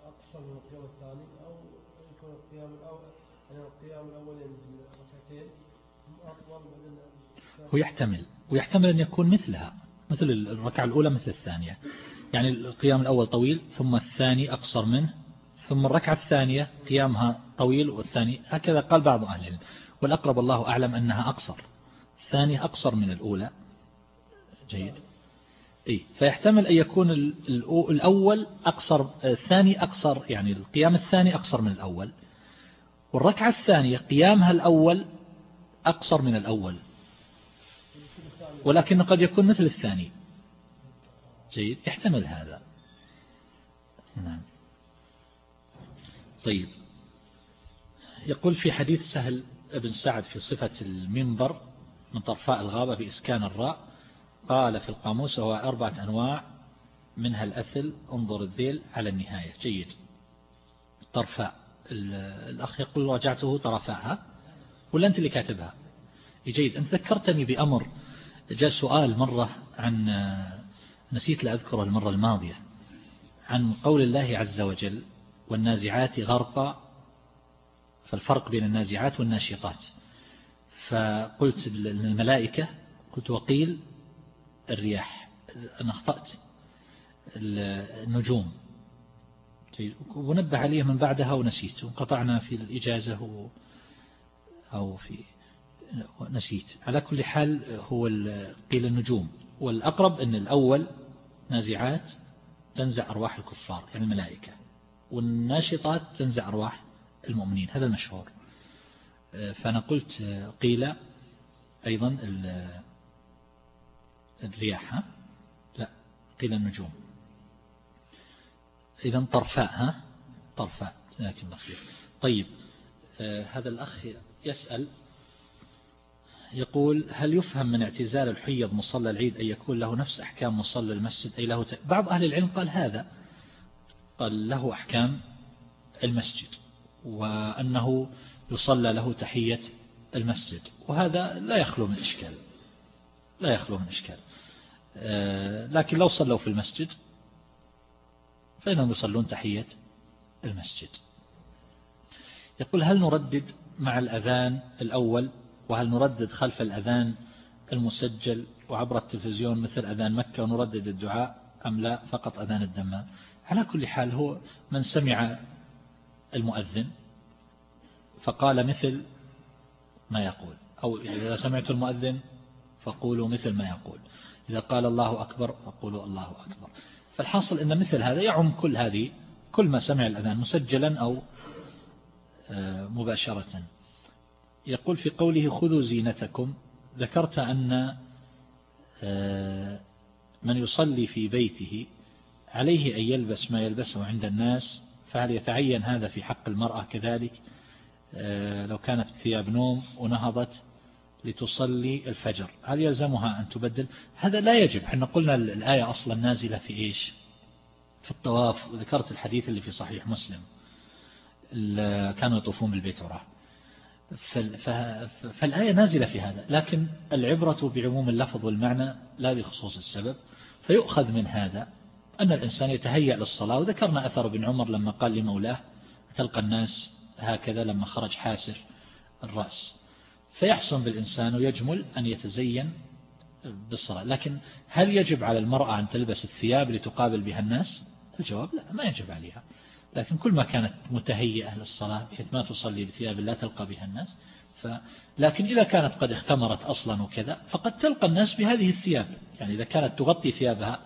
يكون من القيام الثاني أو يكون القيام الأول القيام هو يحتمل. ويحتمل أن يكون مثلها. مثل الركعة الأولى مثل الثانية. يعني القيام الأول طويل ثم الثاني أقصر منه ثم الركعة الثانية قيامها طويل والثاني هكذا قال بعض أهل العلم. والأقرب الله أعلم أنها أقصر. الثانية أقصر من الأولى. جيد. إيه فيحتمل أن يكون الأول أقصر الثاني أقصر يعني القيام الثاني أقصر من الأول. والركعة الثانية قيامها الأول أقصر من الأول. ولكن قد يكون مثل الثاني. جيد يحتمل هذا. نعم. طيب. يقول في حديث سهل ابن سعد في صفة المنبر من طرفاء الغابة بإسكان الراء قال في القاموس هو أربعة أنواع منها الأثل انظر الذيل على النهاية. جيد. طرفاء. الأخ يقول رجعته طرفاءها ولا أنت اللي كاتبها؟ جيد. أنت ذكرتني بأمر جاء سؤال مرة عن نسيت لأذكره المرة الماضية عن قول الله عز وجل والنازعات غرقا فالفرق بين النازعات والناشطات. فقلت الملائكة قلت وقيل الرياح أنا أخطأت النجوم. ونبه عليه من بعدها ونسيت وانقطعنا في الإجازة أو في نسيت على كل حال هو قيل النجوم. والأقرب أن الأول نازعات تنزع أرواح الكفار يعني الملائكة. والناشطات تنزع أرواح المؤمنين. هذا المشهور. فأنا قلت قيل أيضا الرياح. ها؟ لا قيل النجوم. إذا طرفاء ها؟ طرفاء لكن طيب آه هذا الأخ يسأل يقول هل يفهم من اعتزال الحيض مصلى العيد أن يكون له نفس أحكام مصلى المسجد؟ أي له. بعض أهل العلم قال هذا. قال له أحكام المسجد وأنه يصلى له تحية المسجد وهذا لا يخلو من إشكال لا يخلو من إشكال. آه، لكن لو صلوا في المسجد فإنهم يصلون تحية المسجد. يقول هل نردد مع الأذان الأول؟ وهل نردد خلف الأذان المسجل وعبر التلفزيون مثل أذان مكة ونردد الدعاء أم لا؟ فقط أذان الدمام على كل حال هو من سمع المؤذن فقال مثل ما يقول. أو إذا سمعت المؤذن فقولوا مثل ما يقول. إذا قال الله أكبر فقولوا الله أكبر. فالحاصل أن مثل هذا يعم كل هذه كل ما سمع الأذان مسجلا أو آه، مباشرة. يقول في قوله خذوا زينتكم ذكرت أن آه، من يصلي في بيته عليه أن يلبس ما يلبسه عند الناس فهل يتعين هذا في حق المرأة كذلك؟ آه، لو كانت ثياب نوم ونهضت لتصلي الفجر هل يلزمها أن تبدل؟ هذا لا يجب إحنا قلنا الآية أصلا نازلة في إيش؟ في الطواف وذكرت الحديث اللي في صحيح مسلم كانوا يطوفون بالبيت وراه فالآية نازلة في هذا لكن العبرة بعموم اللفظ والمعنى لا بخصوص السبب فيؤخذ من هذا أن الإنسان يتهيأ للصلاة وذكرنا أثر بن عمر لما قال لمولاه تلقى الناس هكذا لما خرج حاسر الرأس. فيحسن بالإنسان ويجمل أن يتزين بالصلاة لكن هل يجب على المرأة أن تلبس الثياب لتقابل بها الناس؟ الجواب لا ما يجب عليها. لكن كل ما كانت متهيئة للصلاة بحيث ما تصلي بثياب لا تلقى بها الناس. ف... لكن إذا كانت قد اختمرت أصلا وكذا فقد تلقى الناس بهذه الثياب. يعني إذا كانت تغطي ثيابها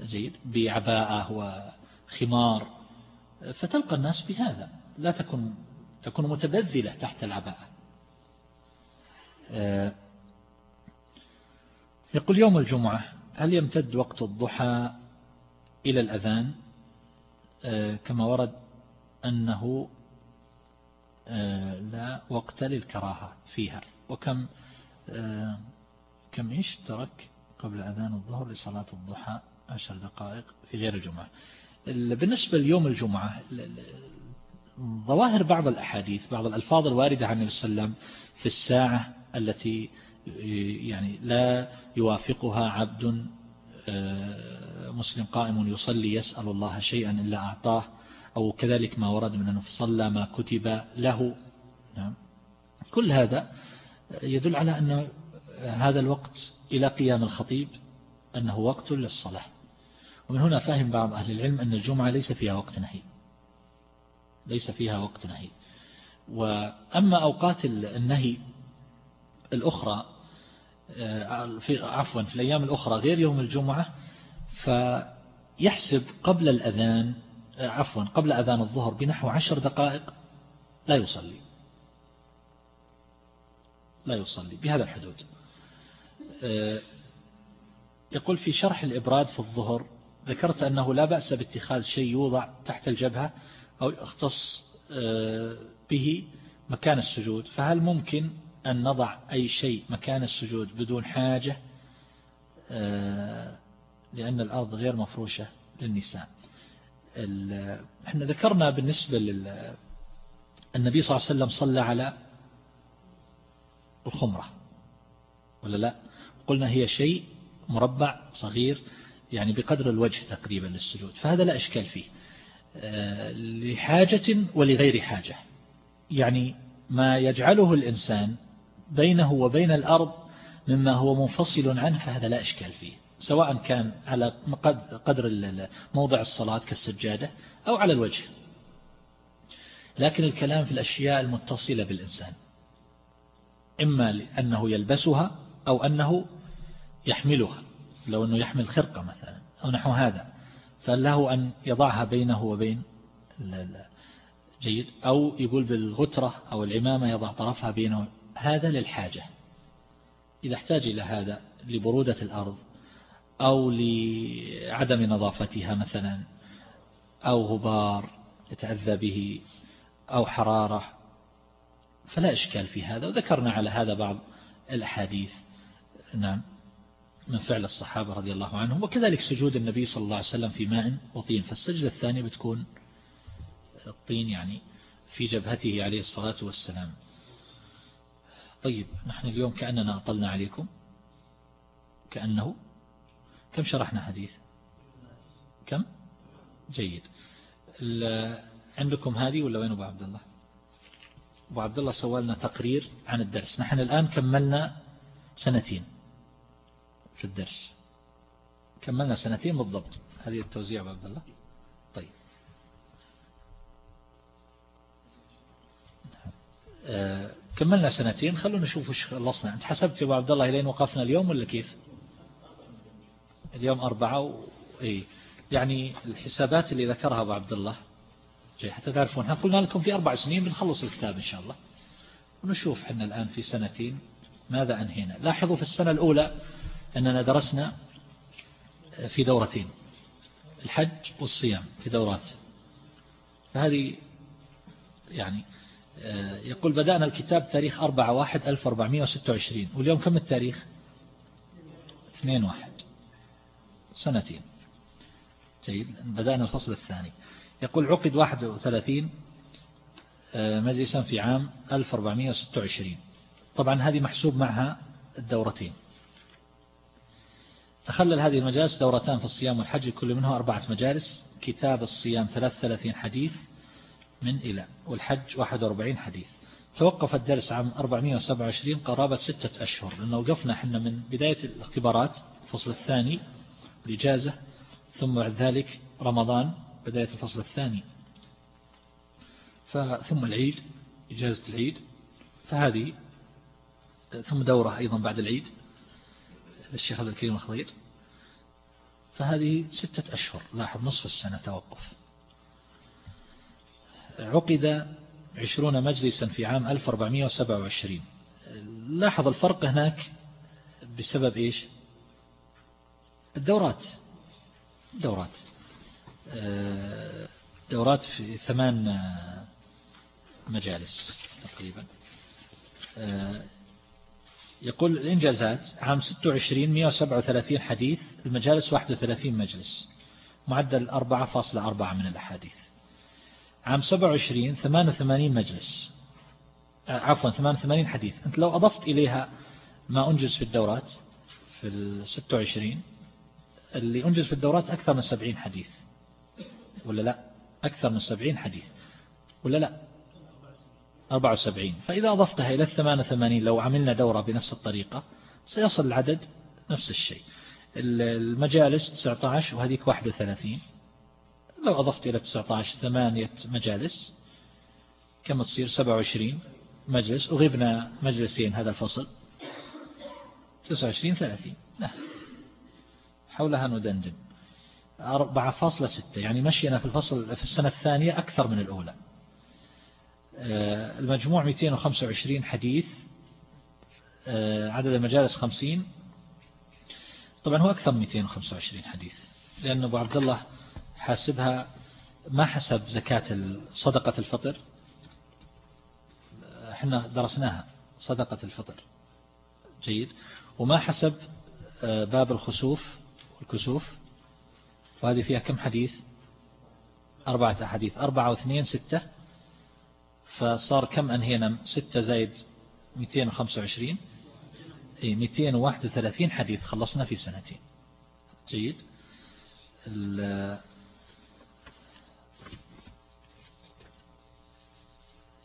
جيد بعباءة وخمار فتلقى الناس بهذا. لا تكون تكون متبذلة تحت العباءة. آه، يقول يوم الجمعة هل يمتد وقت الضحى إلى الأذان؟ كما ورد أنه آه، لا وقت للكراهة فيها. وكم كم إيش ترك قبل أذان الظهر لصلاة الضحى عشر دقائق في غير الجمعة. بالنسبة ليوم الجمعة ظواهر بعض الأحاديث بعض الألفاظ الواردة عن النبي صلى الله عليه وسلم في الساعة التي يعني لا يوافقها عبد آه، مسلم قائم يصلي يسأل الله شيئا إلا أعطاه أو كذلك ما ورد من أنه صلى ما كتب له. نعم. كل هذا يدل على أن هذا الوقت إلى قيام الخطيب أنه وقت للصلاة. ومن هنا فهم بعض أهل العلم أن الجمعة ليس فيها وقت نهي. ليس فيها وقت نهي. وأما أوقات النهي الأخرى آه، في عفوا في الأيام الأخرى غير يوم الجمعة فيحسب قبل الأذان عفوا قبل أذان الظهر بنحو عشر دقائق لا يصلي. لا يصلي بهذا الحدود. آه، يقول في شرح الإبراد في الظهر ذكرت أنه لا بأس باتخاذ شيء يوضع تحت الجبهة أو يختص آه، به مكان السجود فهل ممكن أن نضع أي شيء مكان السجود بدون حاجة آه، لأن الأرض غير مفروشة للنساء. إحنا ذكرنا بالنسبة لل النبي صلى الله عليه وسلم صلى على الخمرة ولا لا؟ قلنا هي شيء مربع صغير يعني بقدر الوجه تقريبا للسجود فهذا لا إشكال فيه آه، لحاجة ولغير حاجة. يعني ما يجعله الإنسان بينه وبين الأرض مما هو منفصل عنه فهذا لا إشكال فيه. سواء كان على قدر موضع الصلاة كالسجادة أو على الوجه. لكن الكلام في الأشياء المتصلة بالإنسان إما لأنه يلبسها أو أنه يحملها. لو أنه يحمل خرقة مثلا أو نحو هذا فله أن يضعها بينه وبين جيد أو يقول بالغترة أو العمامة يضع طرفها بينه هذا للحاجة. إذا احتاج إلى هذا لبرودة الأرض أو لعدم نظافتها مثلا أو غبار يتأذى به أو حرارة فلا إشكال في هذا. وذكرنا على هذا بعض الأحاديث. نعم من فعل الصحابة رضي الله عنهم. وكذلك سجود النبي صلى الله عليه وسلم في ماء وطين. فالسجدة الثانية بتكون الطين يعني في جبهته عليه الصلاة والسلام. طيب نحن اليوم كأننا أطلنا عليكم. كأنه كم شرحنا حديث؟ كم؟ جيد. عندكم هذه ولا وين أبو عبد الله أبو عبد الله سوى لنا تقرير عن الدرس. نحن الآن كملنا سنتين في الدرس. كملنا سنتين بالضبط. هذه التوزيع أبو عبد الله طيب. آه كملنا سنتين خلونا نشوف وش خلصنا. أنت حسبت يا أبو عبد الله لين وقفنا اليوم ولا كيف؟ اليوم أربعة و... إيه يعني الحسابات اللي ذكرها أبو عبد الله جاي حتى تعرفون. إحنا قلنا لكم في أربع سنين بنخلص الكتاب إن شاء الله. ونشوف إحنا الآن في سنتين ماذا أنهينا. لاحظوا في السنة الأولى أننا درسنا في دورتين الحج والصيام في دورات. فهذه يعني يقول بدأنا الكتاب تاريخ 4 واحد 1426 واليوم كم التاريخ؟ 2 واحد. سنتين. جيد. بدأنا الفصل الثاني. يقول عقد 31 آه، مجلسا في عام 1426 طبعا هذه محسوب معها الدورتين. تخلل هذه المجالس دورتان في الصيام والحج كل منها أربعة مجالس. كتاب الصيام 33 حديث. من إلى. والحج 41 حديث. توقف الدرس عام 427 قرابة ستة أشهر لأنه وقفنا إحنا من بداية الاختبارات الفصل الثاني الإجازة ثم بعد ذلك رمضان بداية الفصل الثاني. ثم العيد إجازة العيد. فهذه ثم دورة أيضا بعد العيد للشيخ عبد الكريم الخضير. فهذه ستة أشهر لاحظ نصف السنة توقف. عقد عشرون مجلسا في عام 1427 لاحظ الفرق هناك بسبب إيش؟ الدورات. دورات. دورات في ثمان مجالس تقريبا. يقول الإنجازات عام 26 137 حديث المجالس 31 مجلس. معدل 4.4 من الأحاديث. عام 27 88 مجلس. عفوا 88 حديث أنت لو أضفت إليها ما أنجز في الدورات في ال 26 اللي أنجز في الدورات أكثر من 70 حديث. ولا لا؟ أكثر من 70 حديث. ولا لا؟ 74 فإذا أضفتها إلى 88 لو عملنا دورة بنفس الطريقة سيصل العدد نفس الشيء. المجالس 19 وهذيك 31 لو أضفت إلى 19 ثمانية مجالس كم تصير؟ 27 مجلس. وغبنا مجلسين هذا الفصل. 29 30 نعم. حولها ندندن. 4.6 يعني مشينا في الفصل في السنة الثانية أكثر من الأولى. آه، المجموع 225 حديث. آه، عدد المجالس 50 طبعا هو أكثر من 225 حديث. لأن أبو عبد الله حاسبها ما حسب زكاة صدقة الفطر. إحنا درسناها صدقة الفطر. جيد. وما حسب آه، باب الخسوف والكسوف وهذه فيها كم حديث؟ أربعة أحاديث. أربعة واثنين ستة. فصار كم أنهينا؟ ستة زايد 225 اي 231 حديث خلصنا في سنتين. جيد.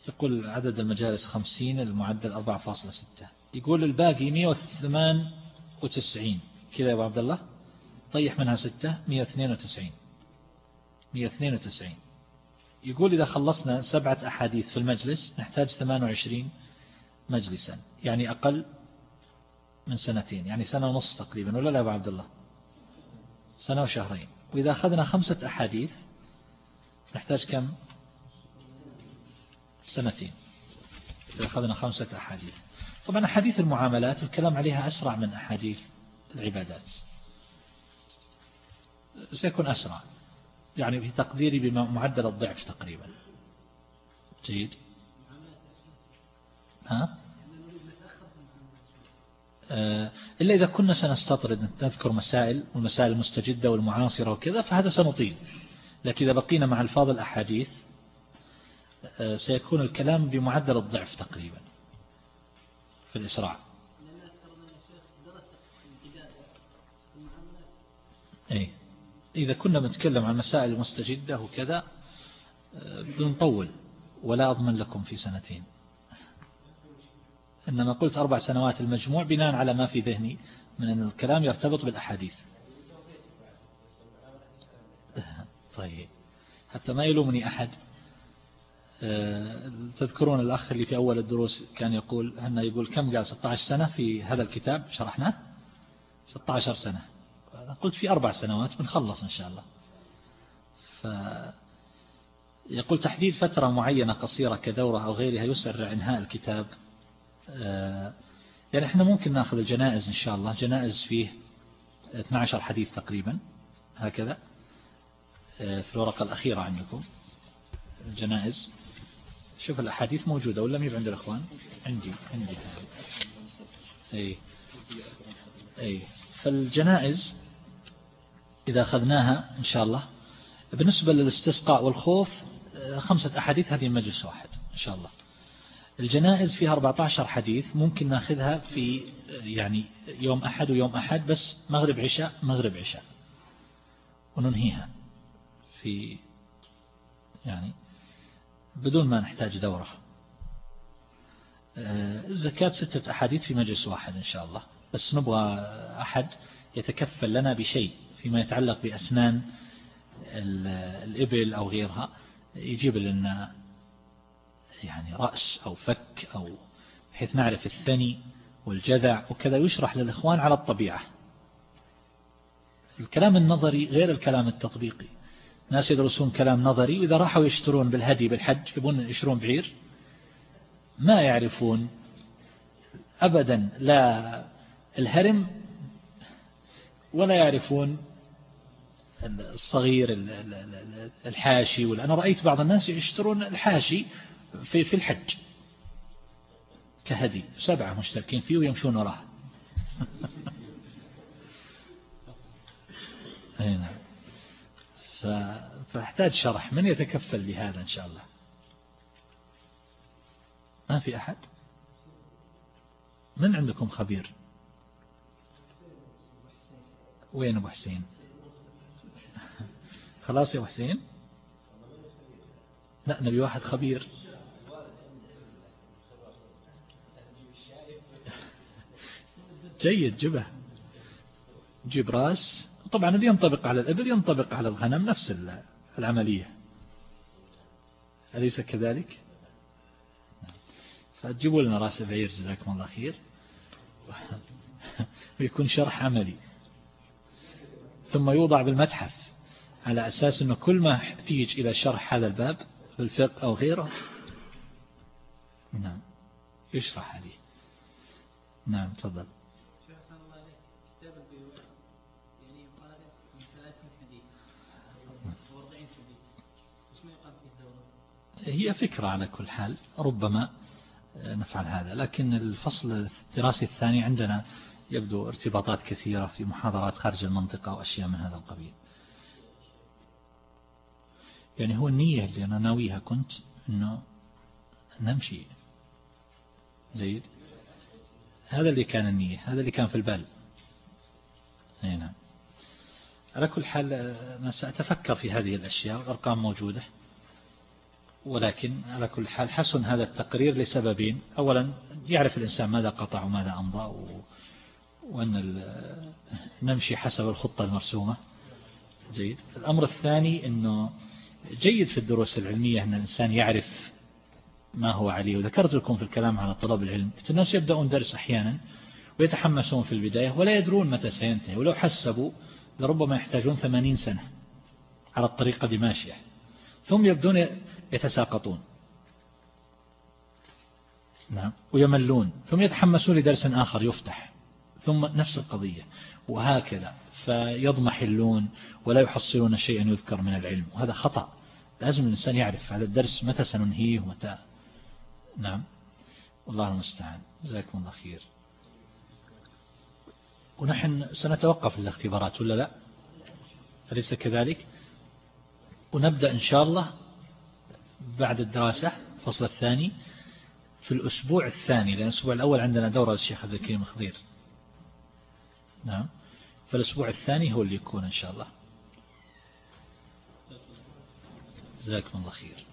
يقول عدد المجالس 50 المعدل 4.6 يقول الباقي 198 كذا يا أبو عبد الله؟ طيح منها 6 192 192 يقول إذا خلصنا سبعة أحاديث في المجلس نحتاج 28 مجلسا. يعني أقل من سنتين يعني سنة ونص تقريبا ولا لا أبو عبد الله؟ سنة وشهرين. وإذا أخذنا خمسة أحاديث نحتاج كم؟ سنتين. إذا أخذنا خمسة أحاديث. طبعا أحاديث المعاملات الكلام عليها أسرع من أحاديث العبادات. سيكون أسرع. يعني في تقديري بمعدل الضعف تقريبا. جيد. ها؟ آه، إلا إذا كنا سنستطرد نذكر مسائل والمسائل المستجدة والمعاصرة وكذا فهذا سنطيل. لكن إذا بقينا مع الفاظ الأحاديث سيكون الكلام بمعدل الضعف تقريبا في الإسراع. أي إذا كنا بنتكلم عن مسائل مستجدة وكذا آه، بنطول ولا أضمن لكم في سنتين. إنما قلت أربع سنوات المجموع بناء على ما في ذهني من أن الكلام يرتبط بالأحاديث. طيب. حتى ما يلومني أحد. آه، تذكرون الأخ اللي في أول الدروس كان يقول أنه يقول كم قال 16 سنة في هذا الكتاب؟ شرحناه؟ 16 سنة. قلت في أربع سنوات بنخلص إن شاء الله. ف يقول تحديد فترة معينة قصيرة كدورة أو غيرها يسرع إنهاء الكتاب. آه، يعني إحنا ممكن نأخذ الجنائز إن شاء الله. جنائز فيه 12 حديث تقريبا هكذا. آه، في الورقة الأخيرة عندكم. الجنائز شوف الأحاديث موجودة ولا ميب عند الأخوان عندي عندي. أي أي فالجنائز إذا أخذناها إن شاء الله بالنسبة للاستسقاء والخوف آه، خمسة أحاديث هذه مجلس واحد إن شاء الله. الجنائز فيها 14 حديث ممكن ناخذها في يعني يوم أحد ويوم أحد بس مغرب عشاء مغرب عشاء. وننهيها في يعني بدون ما نحتاج دورة. الزكاة ستة أحاديث في مجلس واحد إن شاء الله. بس نبغى أحد يتكفل لنا بشيء فيما يتعلق بأسنان الإبل أو غيرها. يجيب لنا يعني رأس أو فك أو بحيث نعرف الثني والجذع وكذا يشرح للإخوان على الطبيعة. الكلام النظري غير الكلام التطبيقي. ناس يدرسون كلام نظري وإذا راحوا يشترون بالهدي بالحج يبون يشترون بعير ما يعرفون أبدا لا الهرم ولا يعرفون الصغير الحاشي أنا رأيت بعض الناس يشترون الحاشي في في الحج كهدي سبعة مشتركين فيه ويمشون وراه. نعم. فأحتاج شرح. من يتكفل بهذا إن شاء الله؟ ما في أحد؟ من عندكم خبير؟ وين أبو حسين؟ خلاص يا أبو حسين. لا نبي واحد خبير. جيد جبه. جيب راس. طبعا اللي ينطبق على الإبل ينطبق على الغنم نفس العملية. أليس كذلك؟ فتجيبوا لنا رأس بعير جزاكم الله خير. ويكون شرح عملي. ثم يوضع بالمتحف على أساس أنه كل ما تيج إلى شرح هذا الباب في الفقه أو غيره. نعم. يشرح هذه نعم تفضل. هي فكرة على كل حال ربما نفعل هذا. لكن الفصل الدراسي الثاني عندنا يبدو ارتباطات كثيرة في محاضرات خارج المنطقة وأشياء من هذا القبيل. يعني هو النية اللي أنا ناويها كنت أنه نمشي. جيد؟ هذا اللي كان النية هذا اللي كان في البال. نعم. على كل حال أنا سأتفكر في هذه الأشياء الأرقام موجودة. ولكن على كل حال حسن هذا التقرير لسببين. أولا يعرف الإنسان ماذا قطع وماذا أمضى وأن نمشي حسب الخطة المرسومة. جيد. الأمر الثاني أنه جيد في الدروس العلمية أن الإنسان يعرف ما هو عليه. وذكرت لكم في الكلام على طلب العلم الناس يبدأون درس أحيانا ويتحمسون في البداية ولا يدرون متى سينتهي. ولو حسبوا لربما يحتاجون ثمانين سنة على الطريقة دي ماشية ثم يبدون يتساقطون. نعم. ويملون. ثم يتحمسون لدرس آخر يفتح. ثم نفس القضية. وهكذا. فيضمحلون ولا يحصلون شيئا يذكر من العلم. وهذا خطأ. لازم الإنسان يعرف هذا الدرس متى سننهيه ومتى نعم. والله المستعان. جزاكم الله خير. ونحن سنتوقف الاختبارات ولا لا؟ أليس كذلك؟ ونبدأ إن شاء الله بعد الدراسة الفصل الثاني. في الأسبوع الثاني لأن الأسبوع الأول عندنا دورة للشيخ عبد الكريم الخضير. نعم. فالأسبوع الثاني هو اللي يكون إن شاء الله. جزاكم الله خير.